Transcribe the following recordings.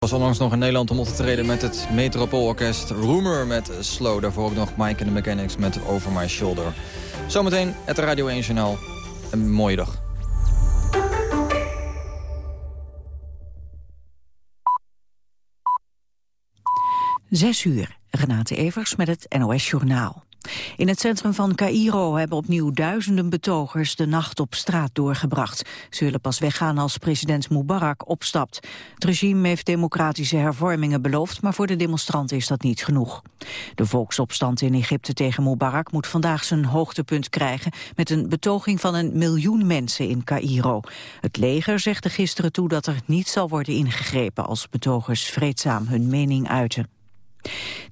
was onlangs nog in Nederland om op te treden met het Metropoolorkest Rumor met Slow. Daarvoor ook nog Mike and the Mechanics met Over My Shoulder. Zometeen het Radio 1 Journaal. Een mooie dag. Zes uur. Renate Evers met het NOS Journaal. In het centrum van Cairo hebben opnieuw duizenden betogers de nacht op straat doorgebracht. Ze willen pas weggaan als president Mubarak opstapt. Het regime heeft democratische hervormingen beloofd, maar voor de demonstranten is dat niet genoeg. De volksopstand in Egypte tegen Mubarak moet vandaag zijn hoogtepunt krijgen met een betoging van een miljoen mensen in Cairo. Het leger zegt er gisteren toe dat er niet zal worden ingegrepen als betogers vreedzaam hun mening uiten.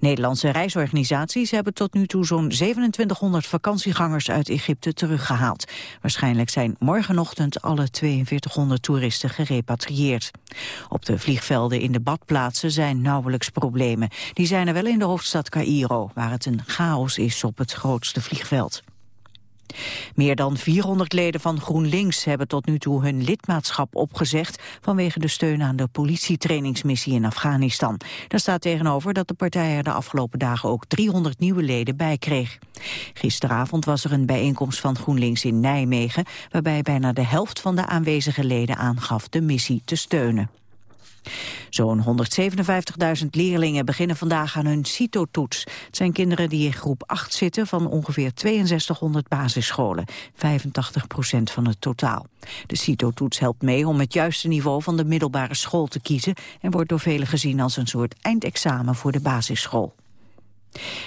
Nederlandse reisorganisaties hebben tot nu toe zo'n 2700 vakantiegangers uit Egypte teruggehaald. Waarschijnlijk zijn morgenochtend alle 4200 toeristen gerepatrieerd. Op de vliegvelden in de badplaatsen zijn nauwelijks problemen. Die zijn er wel in de hoofdstad Cairo, waar het een chaos is op het grootste vliegveld. Meer dan 400 leden van GroenLinks hebben tot nu toe hun lidmaatschap opgezegd vanwege de steun aan de politietrainingsmissie in Afghanistan. Daar staat tegenover dat de partij er de afgelopen dagen ook 300 nieuwe leden bij kreeg. Gisteravond was er een bijeenkomst van GroenLinks in Nijmegen waarbij bijna de helft van de aanwezige leden aangaf de missie te steunen. Zo'n 157.000 leerlingen beginnen vandaag aan hun CITO-toets. Het zijn kinderen die in groep 8 zitten van ongeveer 6200 basisscholen. 85 procent van het totaal. De CITO-toets helpt mee om het juiste niveau van de middelbare school te kiezen... en wordt door velen gezien als een soort eindexamen voor de basisschool.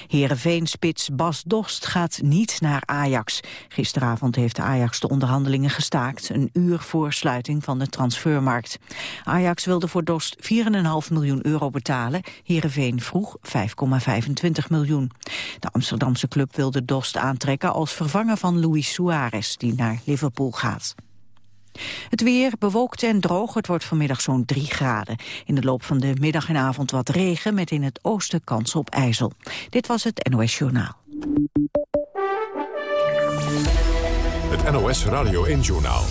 Heerenveen-spits Bas Dost gaat niet naar Ajax. Gisteravond heeft Ajax de onderhandelingen gestaakt... een uur voor sluiting van de transfermarkt. Ajax wilde voor Dost 4,5 miljoen euro betalen. Heerenveen vroeg 5,25 miljoen. De Amsterdamse club wilde Dost aantrekken als vervanger van Luis Suarez... die naar Liverpool gaat. Het weer bewolkt en droog. Het wordt vanmiddag zo'n 3 graden. In de loop van de middag en avond wat regen met in het oosten kans op ijzel. Dit was het NOS Journaal. Het NOS Radio 1 Journaal.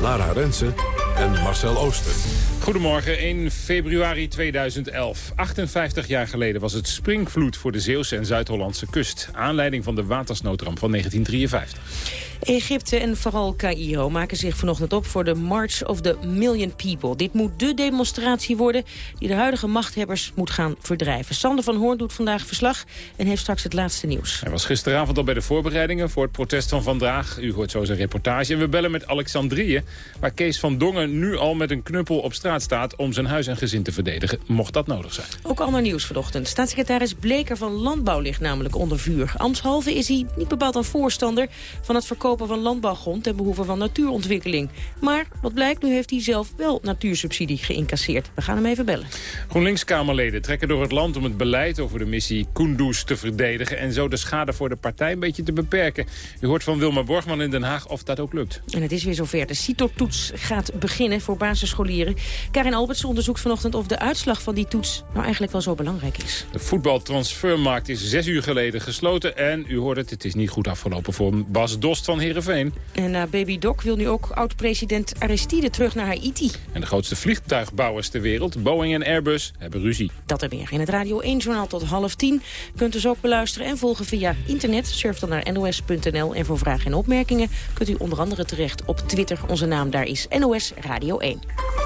Lara Rensen en Marcel Ooster. Goedemorgen, in februari 2011. 58 jaar geleden was het springvloed voor de Zeeuwse en Zuid-Hollandse kust. Aanleiding van de watersnoodramp van 1953. Egypte en vooral Cairo maken zich vanochtend op voor de March of the Million People. Dit moet de demonstratie worden die de huidige machthebbers moet gaan verdrijven. Sander van Hoorn doet vandaag verslag en heeft straks het laatste nieuws. Hij was gisteravond al bij de voorbereidingen voor het protest van vandaag. U hoort zo zijn reportage. En we bellen met Alexandrië, waar Kees van Dongen nu al met een knuppel op straat staat... om zijn huis en gezin te verdedigen, mocht dat nodig zijn. Ook allemaal nieuws vanochtend. Staatssecretaris Bleker van Landbouw ligt namelijk onder vuur. Amtshalve is hij niet bepaald een voorstander van het verkopen van landbouwgrond ten behoeve van natuurontwikkeling. Maar wat blijkt, nu heeft hij zelf wel natuursubsidie geïncasseerd. We gaan hem even bellen. GroenLinks-Kamerleden trekken door het land om het beleid over de missie Kunduz te verdedigen... en zo de schade voor de partij een beetje te beperken. U hoort van Wilma Borgman in Den Haag of dat ook lukt. En het is weer zover. De CITO-toets gaat beginnen voor basisscholieren. Karin Alberts onderzoekt vanochtend of de uitslag van die toets... nou eigenlijk wel zo belangrijk is. De voetbaltransfermarkt is zes uur geleden gesloten... en u hoort het, het is niet goed afgelopen voor Bas Dost van Heerenveen. En uh, Baby Doc wil nu ook oud-president Aristide terug naar Haiti. En de grootste vliegtuigbouwers ter wereld, Boeing en Airbus, hebben ruzie. Dat er weer in het Radio 1-journaal tot half tien. Kunt dus ook beluisteren en volgen via internet. Surf dan naar nos.nl. En voor vragen en opmerkingen kunt u onder andere terecht op Twitter. Onze naam daar is NOS Radio 1.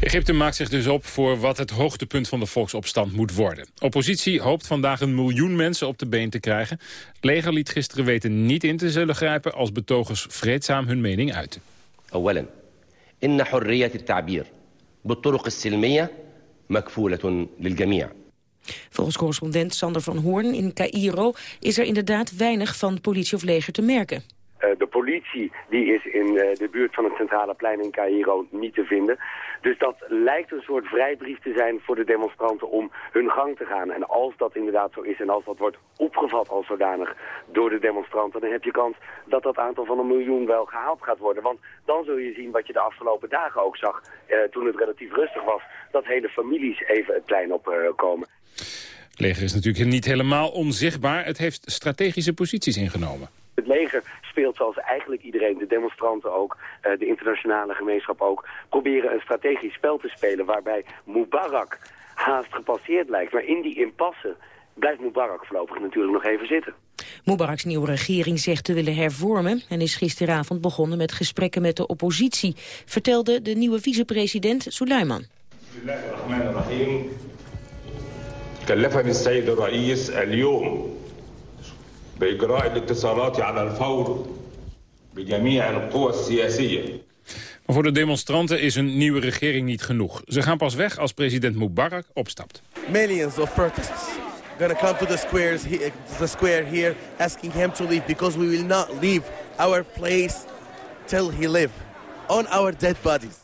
Egypte maakt zich dus op voor wat het hoogtepunt van de volksopstand moet worden. Oppositie hoopt vandaag een miljoen mensen op de been te krijgen. Het leger liet gisteren weten niet in te zullen grijpen als betogers vreedzaam hun mening uiten. أولا إن حرية التعبير بالطرق السلمية مكفولة للجميع. Volgens correspondent Sander van Hoorn in Cairo is er inderdaad weinig van politie of leger te merken. Uh, de politie die is in uh, de buurt van het centrale plein in Cairo niet te vinden. Dus dat lijkt een soort vrijbrief te zijn voor de demonstranten om hun gang te gaan. En als dat inderdaad zo is en als dat wordt opgevat als zodanig door de demonstranten... dan heb je kans dat dat aantal van een miljoen wel gehaald gaat worden. Want dan zul je zien wat je de afgelopen dagen ook zag, uh, toen het relatief rustig was... dat hele families even het plein opkomen. Het leger is natuurlijk niet helemaal onzichtbaar. Het heeft strategische posities ingenomen. Het leger leger speelt zoals eigenlijk iedereen, de demonstranten ook, uh, de internationale gemeenschap ook, proberen een strategisch spel te spelen waarbij Mubarak haast gepasseerd lijkt. Maar in die impasse blijft Mubarak voorlopig natuurlijk nog even zitten. Mubaraks nieuwe regering zegt te willen hervormen... en is gisteravond begonnen met gesprekken met de oppositie... vertelde de nieuwe vicepresident Suleiman. كلفني السيد الرئيس اليوم بإجراء الاتصالات على الفور بجميع القوى السياسية maar voor de demonstranten is een nieuwe regering niet genoeg. Ze gaan pas weg als president Mubarak opstapt. Millions of protests gonna come to the squares, the square here, asking him to leave because we will not leave our place till he live on our dead bodies.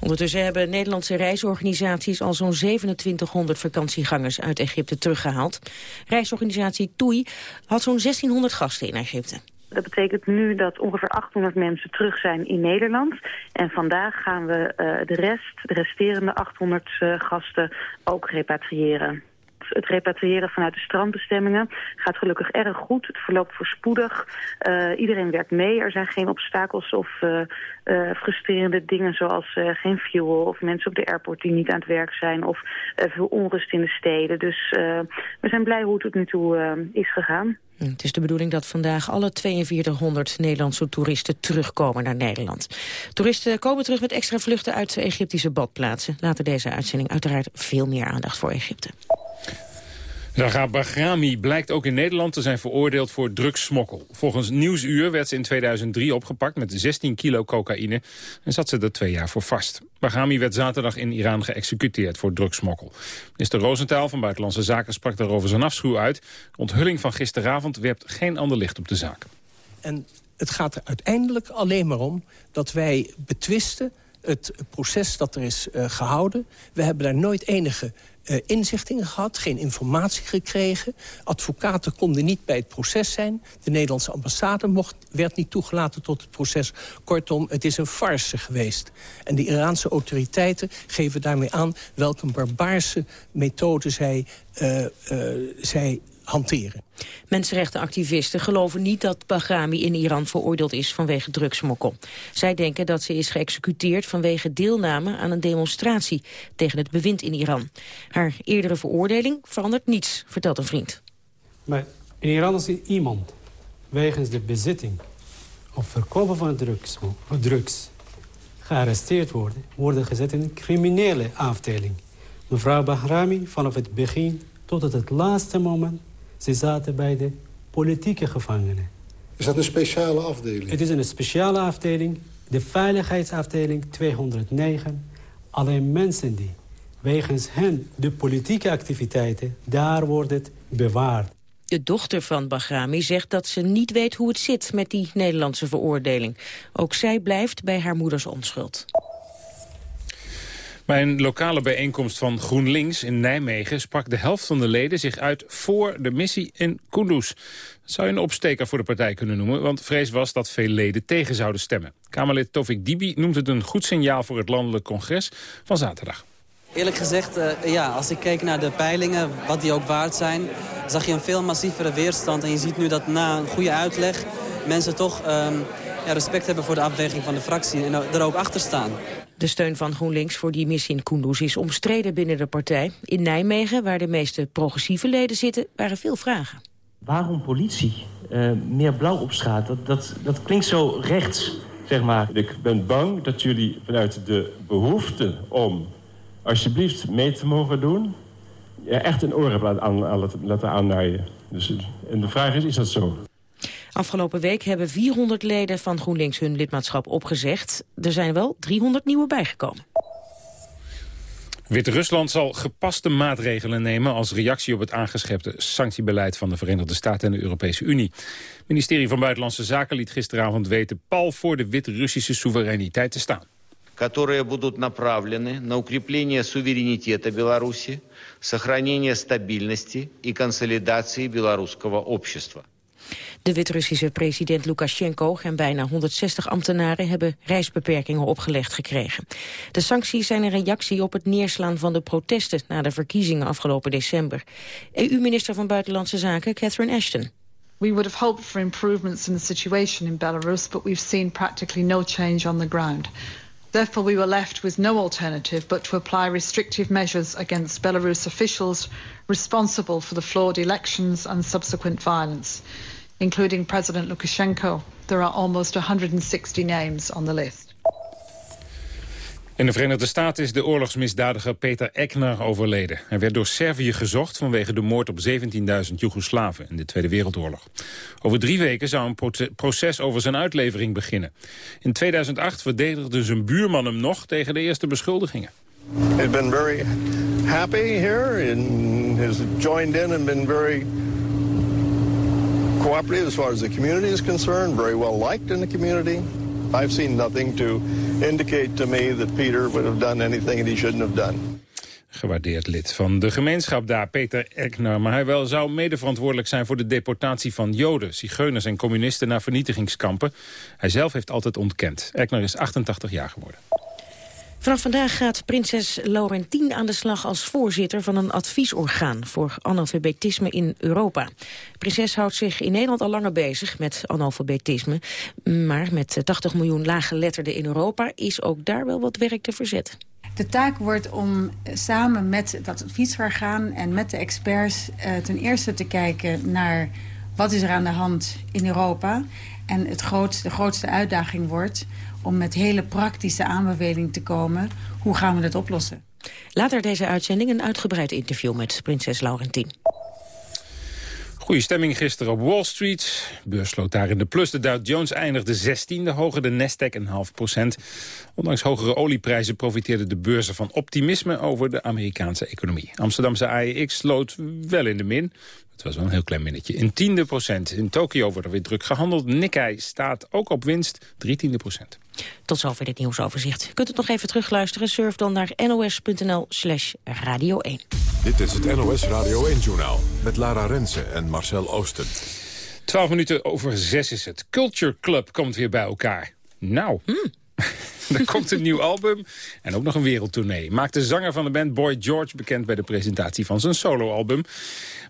Ondertussen hebben Nederlandse reisorganisaties al zo'n 2700 vakantiegangers uit Egypte teruggehaald. Reisorganisatie TUI had zo'n 1600 gasten in Egypte. Dat betekent nu dat ongeveer 800 mensen terug zijn in Nederland. En vandaag gaan we uh, de rest, de resterende 800 uh, eh, gasten ook repatriëren het repatriëren vanuit de strandbestemmingen gaat gelukkig erg goed. Het verloopt voorspoedig. Uh, iedereen werkt mee. Er zijn geen obstakels of uh, frustrerende dingen zoals geen fuel... of mensen op de airport die niet aan het werk zijn... of veel onrust in de steden. Dus we zijn blij hoe het tot nu toe is gegaan. Het is de bedoeling dat vandaag alle 4200 Nederlandse toeristen terugkomen naar Nederland. Toeristen komen terug met extra vluchten uit Egyptische badplaatsen. Later deze uitzending uiteraard veel meer aandacht voor Egypte. Raga Bahrami blijkt ook in Nederland te zijn veroordeeld voor drugssmokkel. Volgens Nieuwsuur werd ze in 2003 opgepakt met 16 kilo cocaïne... en zat ze er twee jaar voor vast. Bahrami werd zaterdag in Iran geëxecuteerd voor drugssmokkel. Minister Rosenthal van Buitenlandse Zaken sprak daarover zijn afschuw uit. Onthulling van gisteravond werpt geen ander licht op de zaak. En het gaat er uiteindelijk alleen maar om dat wij betwisten het proces dat er is uh, gehouden. We hebben daar nooit enige uh, gehad, geen informatie gekregen. Advocaten konden niet bij het proces zijn. De Nederlandse ambassade mocht, werd niet toegelaten tot het proces. Kortom, het is een farce geweest. En de Iraanse autoriteiten geven daarmee aan... welke barbaarse methode zij, uh, zij hanteren. Mensenrechtenactivisten geloven niet dat Bahrami in Iran veroordeeld is vanwege drugsmokkel. Zij denken dat ze is geëxecuteerd vanwege deelname aan een demonstratie tegen het bewind in Iran. Haar eerdere veroordeling verandert niets, vertelt een vriend. Maar in Iran is iemand wegens de bezitting of verkopen van drugs, drugs gearresteerd worden, worden gezet in een criminele afdeling. Mevrouw Bahrami vanaf het begin tot het laatste moment ze zaten bij de politieke gevangenen. Is dat een speciale afdeling? Het is een speciale afdeling. De veiligheidsafdeling 209. Alleen mensen die wegens hen de politieke activiteiten... daar wordt het bewaard. De dochter van Bahrami zegt dat ze niet weet hoe het zit met die Nederlandse veroordeling. Ook zij blijft bij haar moeders onschuld. Bij een lokale bijeenkomst van GroenLinks in Nijmegen... sprak de helft van de leden zich uit voor de missie in Kunduz. Dat zou je een opsteker voor de partij kunnen noemen... want vrees was dat veel leden tegen zouden stemmen. Kamerlid Tovik Dibi noemt het een goed signaal voor het landelijk congres van zaterdag. Eerlijk gezegd, uh, ja, als ik keek naar de peilingen, wat die ook waard zijn... zag je een veel massievere weerstand. En je ziet nu dat na een goede uitleg mensen toch um, ja, respect hebben voor de afweging van de fractie... en er ook achter staan. De steun van GroenLinks voor die missie in Kunduz is omstreden binnen de partij. In Nijmegen, waar de meeste progressieve leden zitten, waren veel vragen. Waarom politie? Uh, meer blauw op straat, dat, dat, dat klinkt zo rechts, zeg maar. Ik ben bang dat jullie vanuit de behoefte om alsjeblieft mee te mogen doen... Ja, echt een oor hebben aan, aan, laten aannaaien. Dus, en de vraag is, is dat zo? Afgelopen week hebben 400 leden van GroenLinks hun lidmaatschap opgezegd. Er zijn wel 300 nieuwe bijgekomen. Wit-Rusland zal gepaste maatregelen nemen als reactie op het aangeschepte sanctiebeleid van de Verenigde Staten en de Europese Unie. Het ministerie van Buitenlandse Zaken liet gisteravond weten pal voor de Wit-Russische soevereiniteit te staan. которые будут направлены на укрепление суверенитета Беларуси, сохранение стабильности и консолидации белорусского общества. De Wit-Russische president Lukashenko en bijna 160 ambtenaren hebben reisbeperkingen opgelegd gekregen. De sancties zijn een reactie op het neerslaan van de protesten na de verkiezingen afgelopen december. EU-minister van Buitenlandse Zaken Catherine Ashton. We would have hoped for improvements in the situation in Belarus, but we've seen practically no change on the ground. Therefore, we were left with no alternative but to apply restrictive measures against Belarus officials responsible for the flawed elections and subsequent violence, including President Lukashenko. There are almost 160 names on the list. In de Verenigde Staten is de oorlogsmisdadiger Peter Ekner overleden. Hij werd door Servië gezocht vanwege de moord op 17.000 Joegoslaven in de Tweede Wereldoorlog. Over drie weken zou een proces over zijn uitlevering beginnen. In 2008 verdedigde zijn buurman hem nog tegen de eerste beschuldigingen. He's been very happy here and has joined in and been very cooperative as far as the community is concerned, very well liked in the community. I've seen nothing to indicate to me that Peter would have done anything that he shouldn't have done. Gewaardeerd lid van de gemeenschap daar, Peter Ekner. Maar hij wel zou medeverantwoordelijk zijn voor de deportatie van Joden, zigeuners en communisten naar vernietigingskampen. Hij zelf heeft altijd ontkend. Ekner is 88 jaar geworden. Vanaf vandaag gaat prinses Laurentien aan de slag als voorzitter van een adviesorgaan voor analfabetisme in Europa. Prinses houdt zich in Nederland al langer bezig met analfabetisme. Maar met 80 miljoen laaggeletterden in Europa is ook daar wel wat werk te verzetten. De taak wordt om samen met dat adviesorgaan en met de experts eh, ten eerste te kijken naar wat is er aan de hand in Europa. En het grootste, de grootste uitdaging wordt om met hele praktische aanbevelingen te komen. Hoe gaan we het oplossen? Later deze uitzending een uitgebreid interview met prinses Laurentien. Goede stemming gisteren op Wall Street. beurs sloot daar in de plus. De Dow Jones eindigde 16e, hoger de Nasdaq een half procent. Ondanks hogere olieprijzen profiteerden de beurzen van optimisme over de Amerikaanse economie. Amsterdamse AEX sloot wel in de min. Het was wel een heel klein minnetje. In tiende procent. In Tokio wordt er weer druk gehandeld. Nikkei staat ook op winst, drie tiende procent. Tot zover dit nieuwsoverzicht. Je kunt het nog even terugluisteren. Surf dan naar nos.nl slash radio 1. Dit is het NOS Radio 1-journaal met Lara Rensen en Marcel Oosten. Twaalf minuten over zes is het. Culture Club komt weer bij elkaar. Nou... Hmm. er komt een nieuw album en ook nog een wereldtournee. Maakt de zanger van de band Boy George bekend bij de presentatie van zijn soloalbum.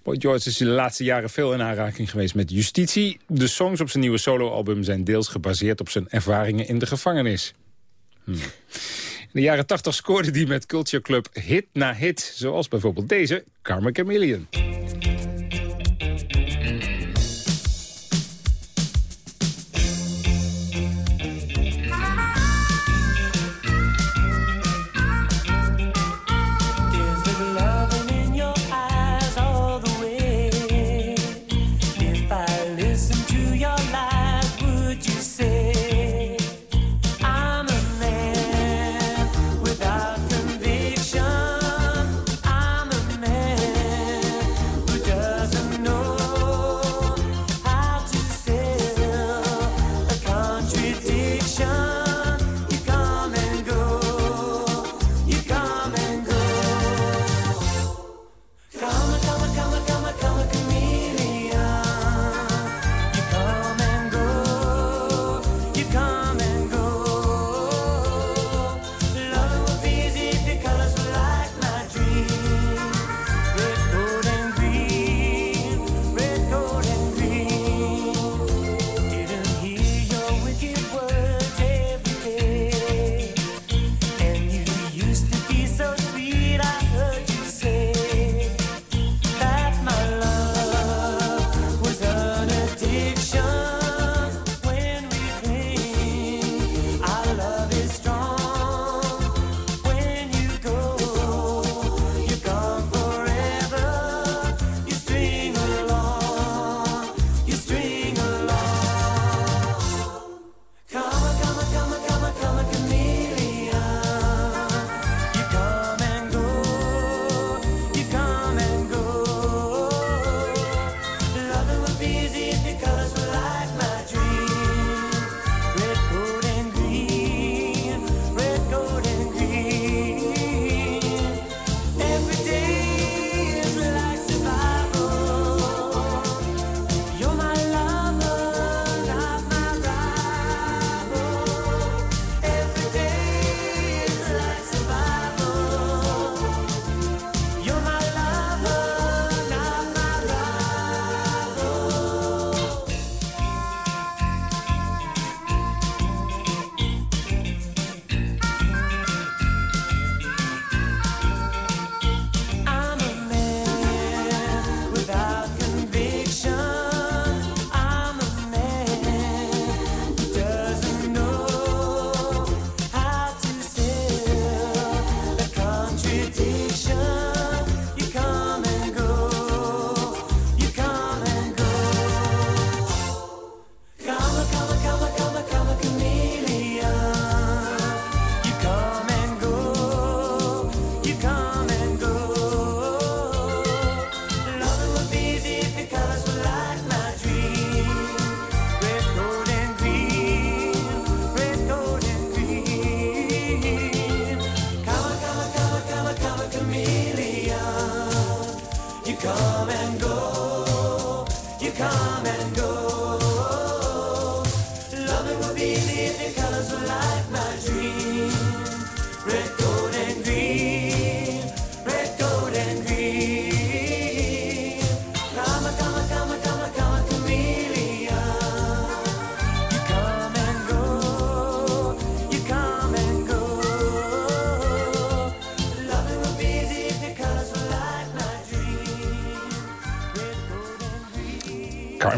Boy George is in de laatste jaren veel in aanraking geweest met justitie. De songs op zijn nieuwe soloalbum zijn deels gebaseerd op zijn ervaringen in de gevangenis. Hmm. In de jaren 80 scoorde hij met Culture Club hit na hit, zoals bijvoorbeeld deze, Karma Chameleon.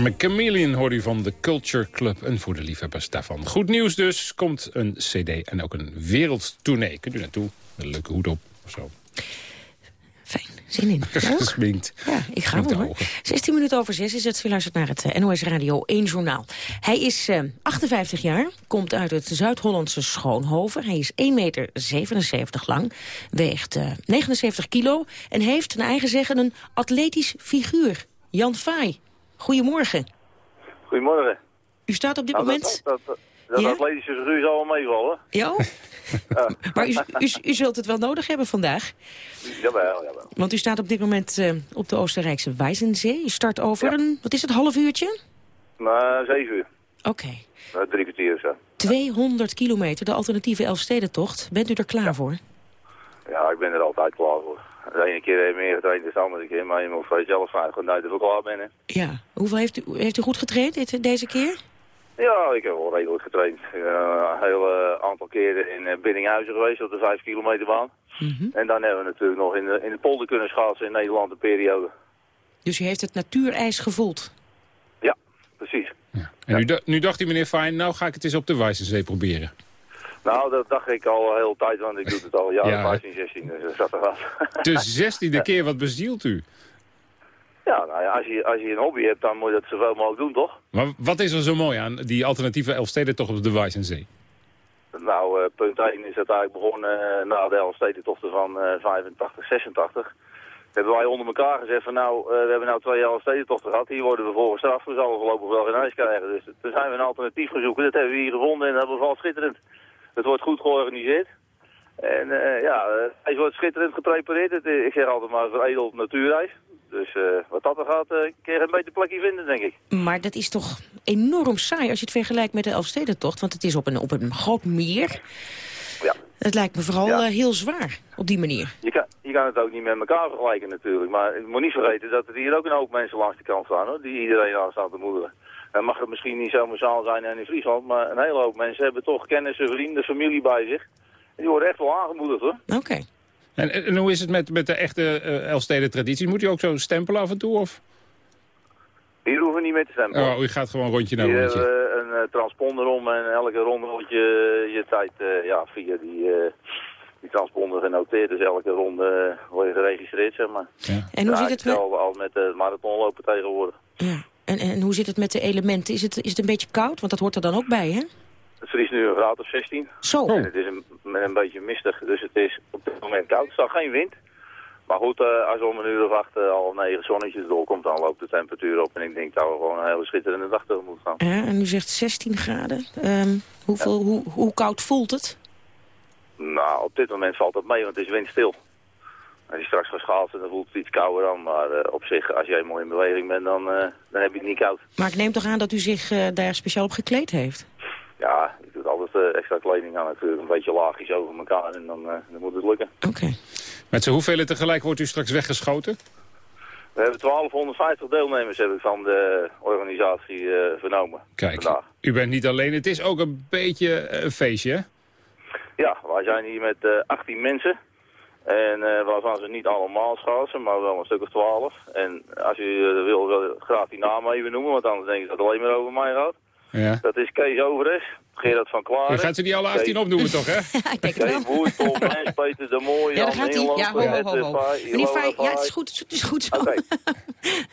Carmen Chameleon hoorde u van de Culture Club. En voor de liefhebbers daarvan. Goed nieuws dus. Komt een cd en ook een wereldtournee. Kunt u naartoe? Met een leuke hoed op of zo. Fijn, zin in. Gesminkt. Ja, ik ga wel hoor. 16 minuten over 6 is het. U luistert naar het eh, NOS Radio 1 Journaal. Hij is eh, 58 jaar, komt uit het Zuid-Hollandse Schoonhoven. Hij is 1,77 meter lang, weegt eh, 79 kilo... en heeft, naar eigen zeggen, een atletisch figuur. Jan Faai, goedemorgen. Goedemorgen. U staat op dit Nou, moment... Dat, dat, dat, Ja? atletische figuur zal wel meevallen. Ja? Maar u, u, u zult het wel nodig hebben vandaag. Jawel, jawel. Want u staat op dit moment eh, op de Oostenrijkse Wijzenzee. U start over een, wat is het, half uurtje? Maar zeven uur. Oké. Nou, drie kwartier of zo. 200 kilometer, de alternatieve Elfstedentocht. Bent u er klaar voor? Ja, ik ben er altijd klaar. De ene keer heb je meer getraind dan de andere keer, maar je moet voor jezelf vragen gewoon dat je klaar bent. hè. Ja. Hoeveel heeft u, heeft u goed getraind dit, deze keer? Ja, ik heb wel redelijk getraind. Ik ben een heel eh, aantal keren in uh, Biddinghuizen geweest op de 5 kilometer baan. Mhm. En dan hebben we natuurlijk nog in de, in de polder kunnen schaatsen in Nederland een periode. Dus u heeft het natuurijs gevoeld? Ja, precies. En nu, da- nu dacht die meneer Fijn, nou ga ik het eens op de Wijzenzee proberen. Nou, dat dacht ik al hele tijd, want ik doe het al jaren Ja. 15, 16, dus dat zat er wel. De zestiende keer, wat bezielt u? Ja, nou ja, als je, als je een hobby hebt, dan moet je dat zoveel mogelijk doen, toch? Maar wat is er zo mooi aan die alternatieve Elfstedentocht op de Wijzenzee? Nou, eh, punt 1 is dat eigenlijk begonnen eh, na de Elfstedentochten van eh 85, 86. Hebben wij onder elkaar gezegd van nou, eh, we hebben nou twee Elfstedentochten gehad. Hier worden we voor gestraft, we zullen voorlopig wel geen ijs krijgen. Dus toen zijn we een alternatief zoeken. Dat hebben we hier gevonden en dat bevalt schitterend. Het wordt goed georganiseerd. En eh, ja, eh, hij wordt schitterend geprepareerd. Het, is- ik zeg altijd maar veredeld natuurreis. Dus eh, wat dat er gaat, eh kun je een beter plekje vinden, denk ik. Maar dat is toch enorm saai als je het vergelijkt met de Elfstedentocht. Want het is op een, op een groot meer. Ja. Het lijkt me vooral Ja. eh, heel zwaar op die manier. Je kan, je kan het ook niet met elkaar vergelijken natuurlijk. Maar je moet niet vergeten dat er hier ook een hoop mensen langs de kant staan, hoor, die iedereen aan staan te moederen. Dan mag het misschien niet zo massaal zijn en in Friesland, maar een hele hoop mensen hebben toch kennissen, vrienden, familie bij zich. En die worden echt wel aangemoedigd hoor. Oké. En, en hoe is het met, met de echte eh Elfsteden traditie? Moet u ook zo stempelen af en toe? Of? Hier hoeven we niet mee te stemmen. Oh, u gaat gewoon rondje naar Hier rondje. hebben we een eh, transponder om en elke ronde wordt je, je tijd eh, ja, via die, eh, die transponder genoteerd. Dus elke ronde eh, word je geregistreerd, zeg maar. En hoe Ja, zit het met... hetzelfde als met de marathonlopen tegenwoordig. Ja. En, en hoe zit het met de elementen? Is het, is het een beetje koud? Want dat hoort er dan ook bij, hè? Het vriest nu een graad of 16. Zo. En het is een, met een beetje mistig, dus het is op dit moment koud. Er staat geen wind. Maar goed, eh, als om een uur of acht, uh, half negen zonnetjes doorkomt, dan loopt de temperatuur op. En ik denk dat we gewoon een hele schitterende dag tegemoet gaan. Ja, en u zegt 16 graden. Ehm, hoeveel, hoe, hoe koud voelt het? Nou, op dit moment valt het mee, want het is windstil. Als je straks gaat schaatsen, dan voelt het iets kouder aan. Maar eh, op zich, als jij mooi in beweging bent, dan, eh, dan heb je het niet koud. Maar ik neem toch aan dat u zich eh, daar speciaal op gekleed heeft? Ja, ik doe altijd extra kleding aan natuurlijk. Een beetje laagjes over elkaar en dan, eh, dan moet het lukken. Oké. Met z'n hoeveel tegelijk wordt u straks weggeschoten? We hebben 1250 deelnemers heb ik van de organisatie eh, vernomen. Kijk, vandaag. u bent niet alleen. Het is ook een beetje een feestje, hè? Ja, wij zijn hier met eh 18 mensen. En eh waarvan ze niet allemaal schaatsen, maar wel een stuk of 12. En als u eh, wil, wil ik graag die naam even noemen, want anders denk ik dat het alleen maar over mij gaat. Ja. Dat is Kees Overes, Gerard van Klaren. Gaat ze die alle 18 opnoemen, toch, hè? Kees Boer, Tom Mens, Peter de Mooie, Ja, daar gaat hij. Inland, Ja, ho, ho, ho, ho. Ed Pai, Meneer ja, het is goed, het is goed zo.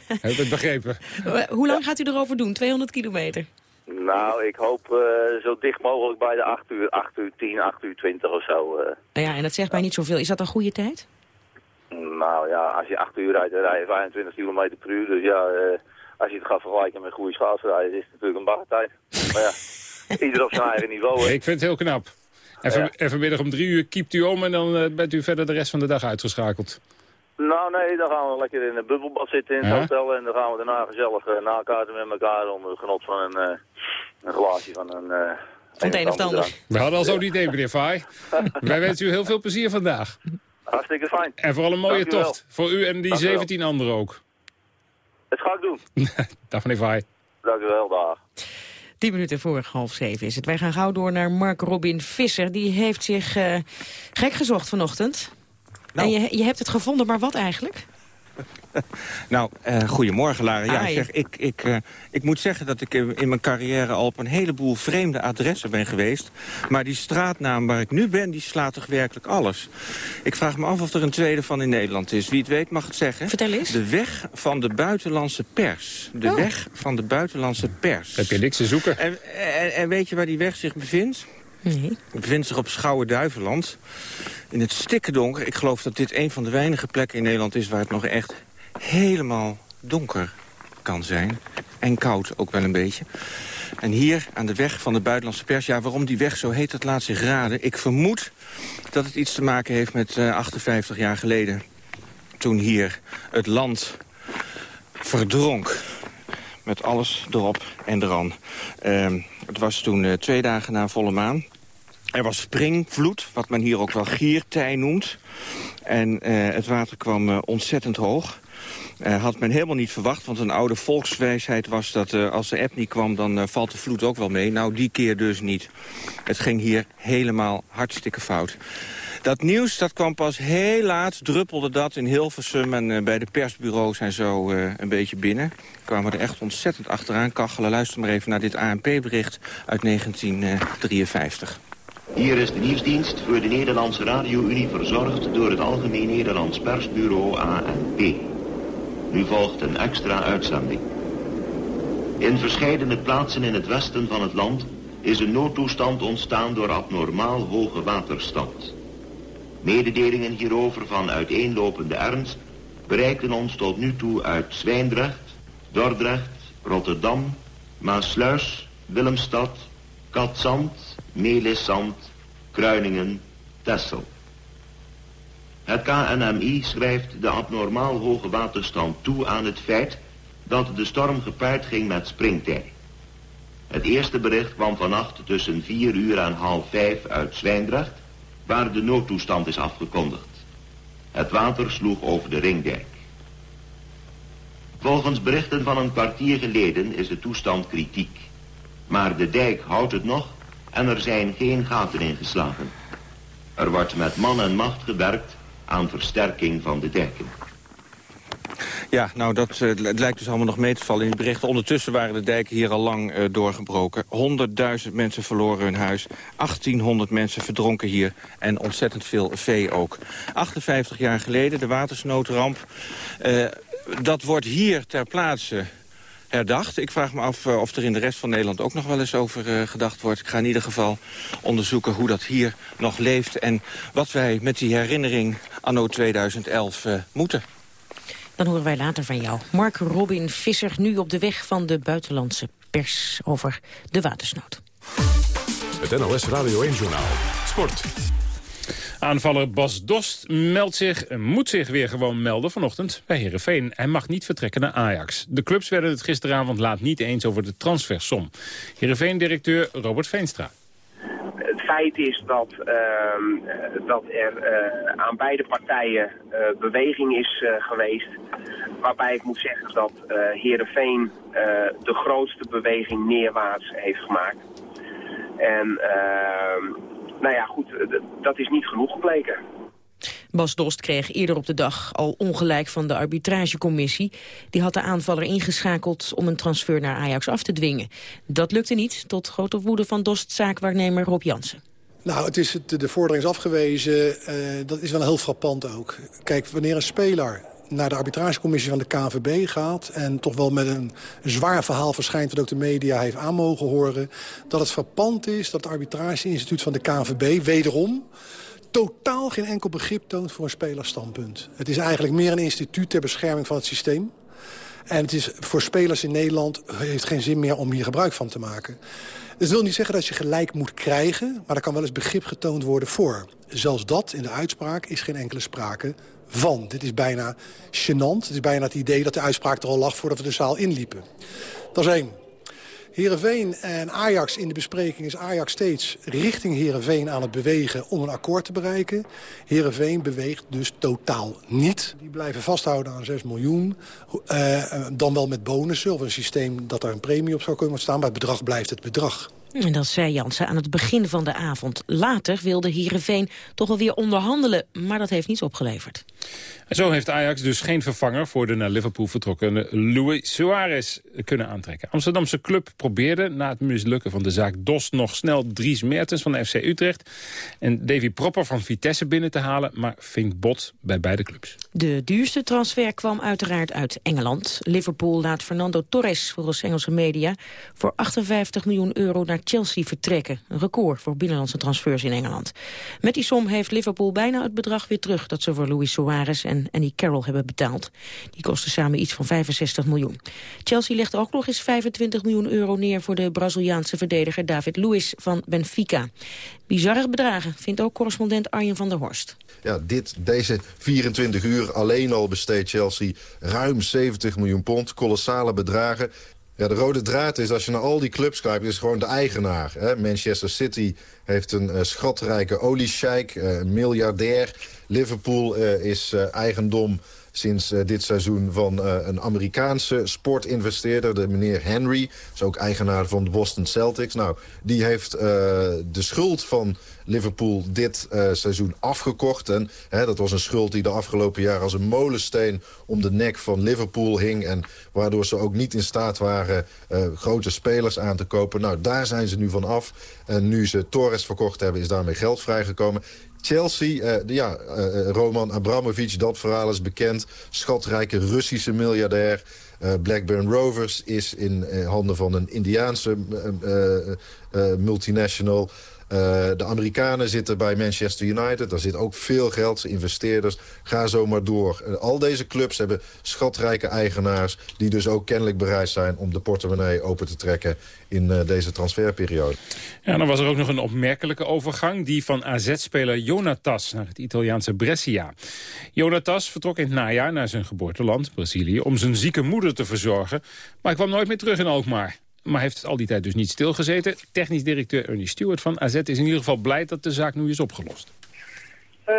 Heb ik het begrepen? Hoe lang gaat u erover doen? 200 kilometer? Nou, ik hoop eh, zo dicht mogelijk bij de 8 uur, 8 uur 10, 8 uur 20 of zo. eh. Nou ja, en dat zegt mij niet zoveel. Is dat een goede tijd? Nou ja, als je 8 uur rijdt, dan rij je 25 km per uur. Dus ja, eh, als je het gaat vergelijken met goede schaatsrijden, is het natuurlijk een barre tijd. Maar ja, ieder op zijn eigen niveau. Hè. Ik vind het heel knap. En, van- en vanmiddag om drie uur kiept u om en dan bent u verder de rest van de dag uitgeschakeld. Nou nee, dan gaan we lekker in een bubbelbad zitten in het Ja? hotel. En dan gaan we daarna gezellig uh, nakaarten met elkaar onder het genot van een, eh, een glaasje van een... eh, Van het een of het ander. We hadden al zo'n idee, meneer Vaai. Wij wensen u heel veel plezier vandaag. Hartstikke fijn. En vooral een mooie Dank tocht. Voor u en die Dank u wel. 17 anderen ook. Het ga ik doen. Dag meneer Vaai. Dank u wel, dag. 10 minuten voor half zeven is het. Wij gaan gauw door naar Mark Robin Visser. Die heeft zich eh, gek gezocht vanochtend. Nou. En je, je hebt het gevonden, maar wat eigenlijk? nou, uh, goedemorgen Lara. Ja, zeg, ik, ik, uh, ik moet zeggen dat ik in, in mijn carrière al op een heleboel vreemde adressen ben geweest. Maar die straatnaam waar ik nu ben, die slaat toch werkelijk alles. Ik vraag me af of er een tweede van in Nederland is. Wie het weet mag het zeggen. Vertel eens. De weg van de buitenlandse pers. De Oh. weg van de buitenlandse pers. Heb je niks te zoeken? En, en, en weet je waar die weg zich bevindt? Nee. Bevindt zich op Schouwen-Duiveland. In het stikke donker. Ik geloof dat dit een van de weinige plekken in Nederland is... waar het nog echt helemaal donker kan zijn. En koud ook wel een beetje. En hier aan de weg van de buitenlandse pers... ja, waarom die weg zo heet, dat laat zich raden. Ik vermoed dat het iets te maken heeft met eh, 58 jaar geleden. Toen hier het land verdronk. Met alles erop en eraan. Ehm, het was toen eh, twee dagen na volle maan. Er was springvloed, wat men hier ook wel giertij noemt. En eh, het water kwam eh, ontzettend hoog. Had men helemaal niet verwacht, want een oude volkswijsheid was dat als de app niet kwam, dan valt de vloed ook wel mee. Nou, die keer dus niet. Het ging hier helemaal hartstikke fout. Dat nieuws dat kwam pas heel laat, druppelde dat in Hilversum en eh, bij de persbureaus en zo eh, een beetje binnen. Kwamen er echt ontzettend achteraan kachelen. Luister maar even naar dit ANP-bericht uit 1953. Hier is de nieuwsdienst voor de Nederlandse Radio-Unie verzorgd door het Algemeen Nederlands Persbureau ANP. Nu volgt een extra uitzending. In verscheidene plaatsen in het westen van het land is een noodtoestand ontstaan door abnormaal hoge waterstand. Mededelingen hierover van uiteenlopende ernst bereikten ons tot nu toe uit Zwijndrecht, Dordrecht, Rotterdam, Maasluis, Willemstad, Katzand, Melisand, Kruiningen, Texel. Het KNMI schrijft de abnormaal hoge waterstand toe aan het feit dat de storm gepaard ging met springtij. Het eerste bericht kwam vannacht tussen 4 uur en half 5 uit Zwijndrecht, waar de noodtoestand is afgekondigd. Het water sloeg over de ringdijk. Volgens berichten van een kwartier geleden is de toestand kritiek. Maar de dijk houdt het nog en er zijn geen gaten ingeslagen. Er wordt met man en macht gewerkt aan versterking van de dijken. Ja, nou, dat het lijkt dus allemaal nog mee te vallen in die berichten. Ondertussen waren de dijken hier al lang eh, doorgebroken. 100.000 mensen verloren hun huis. 1800 mensen verdronken hier. En ontzettend veel vee ook. 58 jaar geleden, de watersnoodramp. Eh, dat wordt hier ter plaatse herdacht. Ik vraag me af of er in de rest van Nederland ook nog wel eens over gedacht wordt. Ik ga in ieder geval onderzoeken hoe dat hier nog leeft... en wat wij met die herinnering anno 2011 eh, moeten. Dan horen wij later van jou. Mark Robin Visser, nu op de weg van de buitenlandse pers over de watersnood. Het NOS Radio 1-journaal. Sport. Aanvaller Bas Dost meldt zich, moet zich weer gewoon melden vanochtend bij Heerenveen. Hij mag niet vertrekken naar Ajax. De clubs werden het gisteravond laat niet eens over de transfersom. Heerenveen-directeur Robert Veenstra. Feit is dat, ehm, dat er eh, aan beide partijen eh, beweging is eh, geweest. Waarbij ik moet zeggen dat eh Heerenveen eh, de grootste beweging neerwaarts heeft gemaakt. En ehm, nou ja, goed, eh, dat is niet genoeg gebleken. Bas Dost kreeg eerder op de dag al ongelijk van de arbitragecommissie. Die had de aanvaller ingeschakeld om een transfer naar Ajax af te dwingen. Dat lukte niet, tot grote woede van Dost zaakwaarnemer Rob Jansen. Nou, het is de vordering is afgewezen. eh, dat is wel heel frappant ook. Kijk, wanneer een speler naar de arbitragecommissie van de KNVB gaat... en toch wel met een zwaar verhaal verschijnt... wat ook de media heeft aan mogen horen... dat het frappant is dat het arbitrageinstituut van de KNVB wederom totaal geen enkel begrip toont voor een spelerstandpunt. Het is eigenlijk meer een instituut ter bescherming van het systeem. En het is voor spelers in Nederland heeft geen zin meer om hier gebruik van te maken. Dat wil niet zeggen dat je gelijk moet krijgen, maar er kan wel eens begrip getoond worden voor. Zelfs dat in de uitspraak is geen enkele sprake van. Dit is bijna gênant. Het is bijna het idee dat de uitspraak er al lag voordat we de zaal inliepen. Dat is één. Heerenveen en Ajax in de bespreking is Ajax steeds richting Heerenveen aan het bewegen om een akkoord te bereiken. Heerenveen beweegt dus totaal niet. Die blijven vasthouden aan 6 miljoen. eh, dan wel met bonussen of een systeem dat er een premie op zou kunnen staan. Maar het bedrag blijft het bedrag. En dat zei Jansen aan het begin van de avond. Later wilde Heerenveen toch wel weer onderhandelen, maar dat heeft niets opgeleverd. En zo heeft Ajax dus geen vervanger voor de naar Liverpool vertrokken Luis Suarez kunnen aantrekken. Amsterdamse club probeerde na het mislukken van de zaak DOS nog snel Dries Mertens van de FC Utrecht en Davy Propper van Vitesse binnen te halen, maar ving bot bij beide clubs. De duurste transfer kwam uiteraard uit Engeland. Liverpool laat Fernando Torres, volgens Engelse media, voor 58 miljoen euro naar Chelsea vertrekken. Een record voor binnenlandse transfers in Engeland. Met die som heeft Liverpool bijna het bedrag weer terug dat ze voor Luis Suarez en Andy Carroll hebben betaald. Die kosten samen iets van 65 miljoen. Chelsea legt ook nog eens 25 miljoen euro neer voor de Braziliaanse verdediger David Luiz van Benfica. Bizarre bedragen, vindt ook correspondent Arjen van der Horst. Ja, dit, deze 24 uur alleen al besteedt Chelsea ruim 70 miljoen pond. Kolossale bedragen. Ja, de rode draad is, als je naar al die clubs kijkt, is gewoon de eigenaar. Hè? Manchester City heeft een uh, schatrijke oliesheik, uh, een miljardair. Liverpool uh, is eigendom sinds uh, dit seizoen van een Amerikaanse sportinvesteerder, de meneer Henry. is ook eigenaar van de Boston Celtics. Nou, die heeft de schuld van Liverpool dit seizoen afgekocht. En hè, dat was een schuld die de afgelopen jaren als een molensteen om de nek van Liverpool hing. En waardoor ze ook niet in staat waren grote spelers aan te kopen. Nou, daar zijn ze nu van af. En nu ze Torres verkocht hebben, is daarmee geld vrijgekomen. Chelsea, uh, ja, uh, Roman Abramovic, dat verhaal is bekend. Schatrijke Russische miljardair. Blackburn Rovers is in handen van een Indiaanse multinational. Uh, de Amerikanen zitten bij Manchester United. Daar zit ook veel geld, investeerders. Ga zo maar door. Uh, al deze clubs hebben schatrijke eigenaars... die dus ook kennelijk bereid zijn om de portemonnee open te trekken... in uh, deze transferperiode. Ja, dan was er ook nog een opmerkelijke overgang. Die van AZ-speler Jonatas naar het Italiaanse Brescia. Jonatas vertrok in het najaar naar zijn geboorteland, Brazilië... om zijn zieke moeder te verzorgen. Maar kwam nooit meer terug in Alkmaar maar heeft al die tijd dus niet stilgezeten. Technisch directeur Ernie Stewart van AZ is in ieder geval blij dat de zaak nu is opgelost. Uh,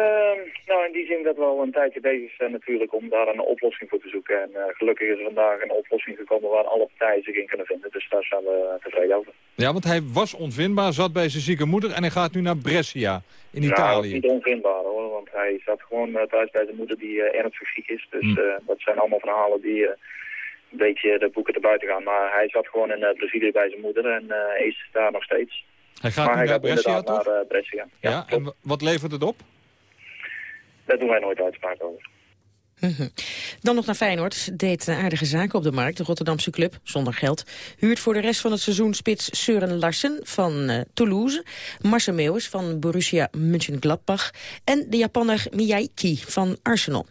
nou, in die zin dat we al een tijdje bezig zijn natuurlijk om daar een oplossing voor te zoeken. En uh, gelukkig is er vandaag een oplossing gekomen waar alle partijen zich in kunnen vinden. Dus daar zijn we tevreden over. Ja, want hij was onvindbaar, zat bij zijn zieke moeder en hij gaat nu naar Brescia in ja, Italië. niet onvindbaar hoor, want hij zat gewoon uh, thuis bij zijn moeder die uh, ernstig ziek is. Dus Hm. uh, dat zijn allemaal verhalen die uh, een beetje de boeken te buiten gaan. Maar hij zat gewoon in uh, Brazilië bij zijn moeder en uh, is daar nog steeds. Hij gaat maar hij naar gaat Brescia, toch? naar uh, Brescia. Ja, Ja, en wat levert het op? daar doen wij nooit uitspraak over. Mhm. Dan nog naar Feyenoord. Deed aardige zaken op de markt. De Rotterdamse club, zonder geld, huurt voor de rest van het seizoen spits Søren Larsen van eh, Toulouse, Marcel Meeuwis van Borussia Mönchengladbach en de Japanner Miyake van Arsenal.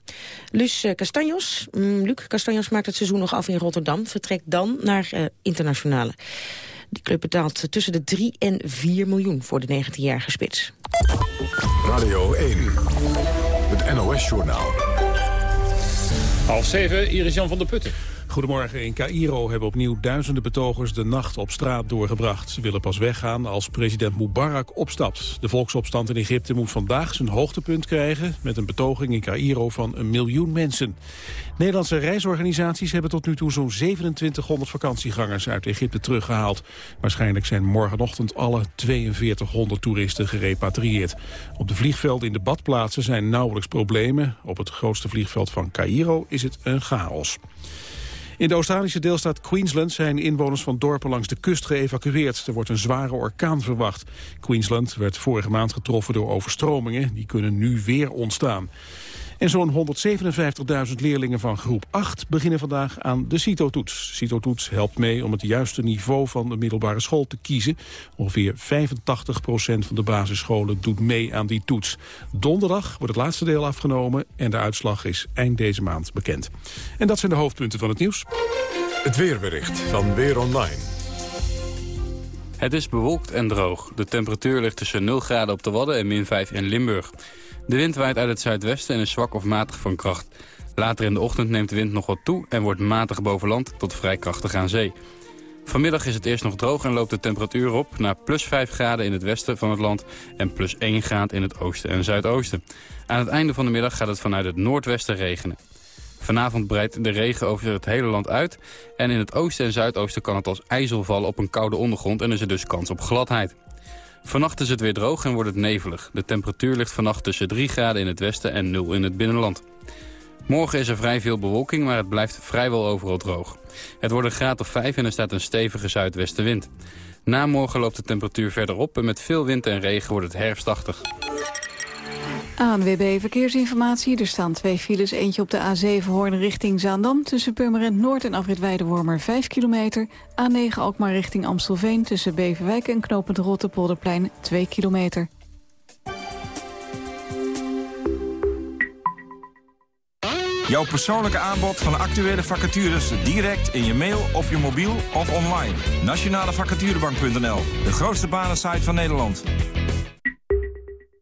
Luc eh, Castanjos, mm, Luc Castanjos maakt het seizoen nog af in Rotterdam, vertrekt dan naar eh, internationale. Die club betaalt tussen de 3 en 4 miljoen voor de 19-jarige spits. Radio 1, het NOS-journaal. Half zeven, Iris-Jan van der Putten. Goedemorgen. In Cairo hebben opnieuw duizenden betogers de nacht op straat doorgebracht. Ze willen pas weggaan als president Mubarak opstapt. De volksopstand in Egypte moet vandaag zijn hoogtepunt krijgen... met een betoging in Cairo van een miljoen mensen. Nederlandse reisorganisaties hebben tot nu toe zo'n 2700 vakantiegangers uit Egypte teruggehaald. Waarschijnlijk zijn morgenochtend alle 4200 toeristen gerepatrieerd. Op de vliegvelden in de badplaatsen zijn nauwelijks problemen. Op het grootste vliegveld van Cairo is het een chaos. In de Australische deelstaat Queensland zijn inwoners van dorpen langs de kust geëvacueerd. Er wordt een zware orkaan verwacht. Queensland werd vorige maand getroffen door overstromingen. Die kunnen nu weer ontstaan. En zo'n 157.000 leerlingen van groep 8 beginnen vandaag aan de CITO-toets. CITO-toets helpt mee om het juiste niveau van de middelbare school te kiezen. Ongeveer 85% van de basisscholen doet mee aan die toets. Donderdag wordt het laatste deel afgenomen en de uitslag is eind deze maand bekend. En dat zijn de hoofdpunten van het nieuws. Het weerbericht van Weer Online. Het is bewolkt en droog. De temperatuur ligt tussen 0 graden op de Wadden en min 5 in Limburg. De wind waait uit het zuidwesten en is zwak of matig van kracht. Later in de ochtend neemt de wind nog wat toe en wordt matig boven land tot vrij krachtig aan zee. Vanmiddag is het eerst nog droog en loopt de temperatuur op naar plus 5 graden in het westen van het land en plus 1 graad in het oosten en zuidoosten. Aan het einde van de middag gaat het vanuit het noordwesten regenen. Vanavond breidt de regen over het hele land uit en in het oosten en zuidoosten kan het als ijzel vallen op een koude ondergrond en is er dus kans op gladheid. Vannacht is het weer droog en wordt het nevelig. De temperatuur ligt vannacht tussen 3 graden in het westen en 0 in het binnenland. Morgen is er vrij veel bewolking, maar het blijft vrijwel overal droog. Het wordt een graad of 5 en er staat een stevige zuidwestenwind. Na morgen loopt de temperatuur verder op en met veel wind en regen wordt het herfstachtig. ANWB Verkeersinformatie. Er staan twee files. Eentje op de A7 Hoorn richting Zaandam. Tussen Purmerend Noord en Afrit Weidewormer 5 kilometer. A9 Alkmaar richting Amstelveen. Tussen Beverwijk en Knopend Rotterpolderplein 2 kilometer. Jouw persoonlijke aanbod van actuele vacatures direct in je mail, op je mobiel of online. Nationalevacaturebank.nl, de grootste banensite van Nederland.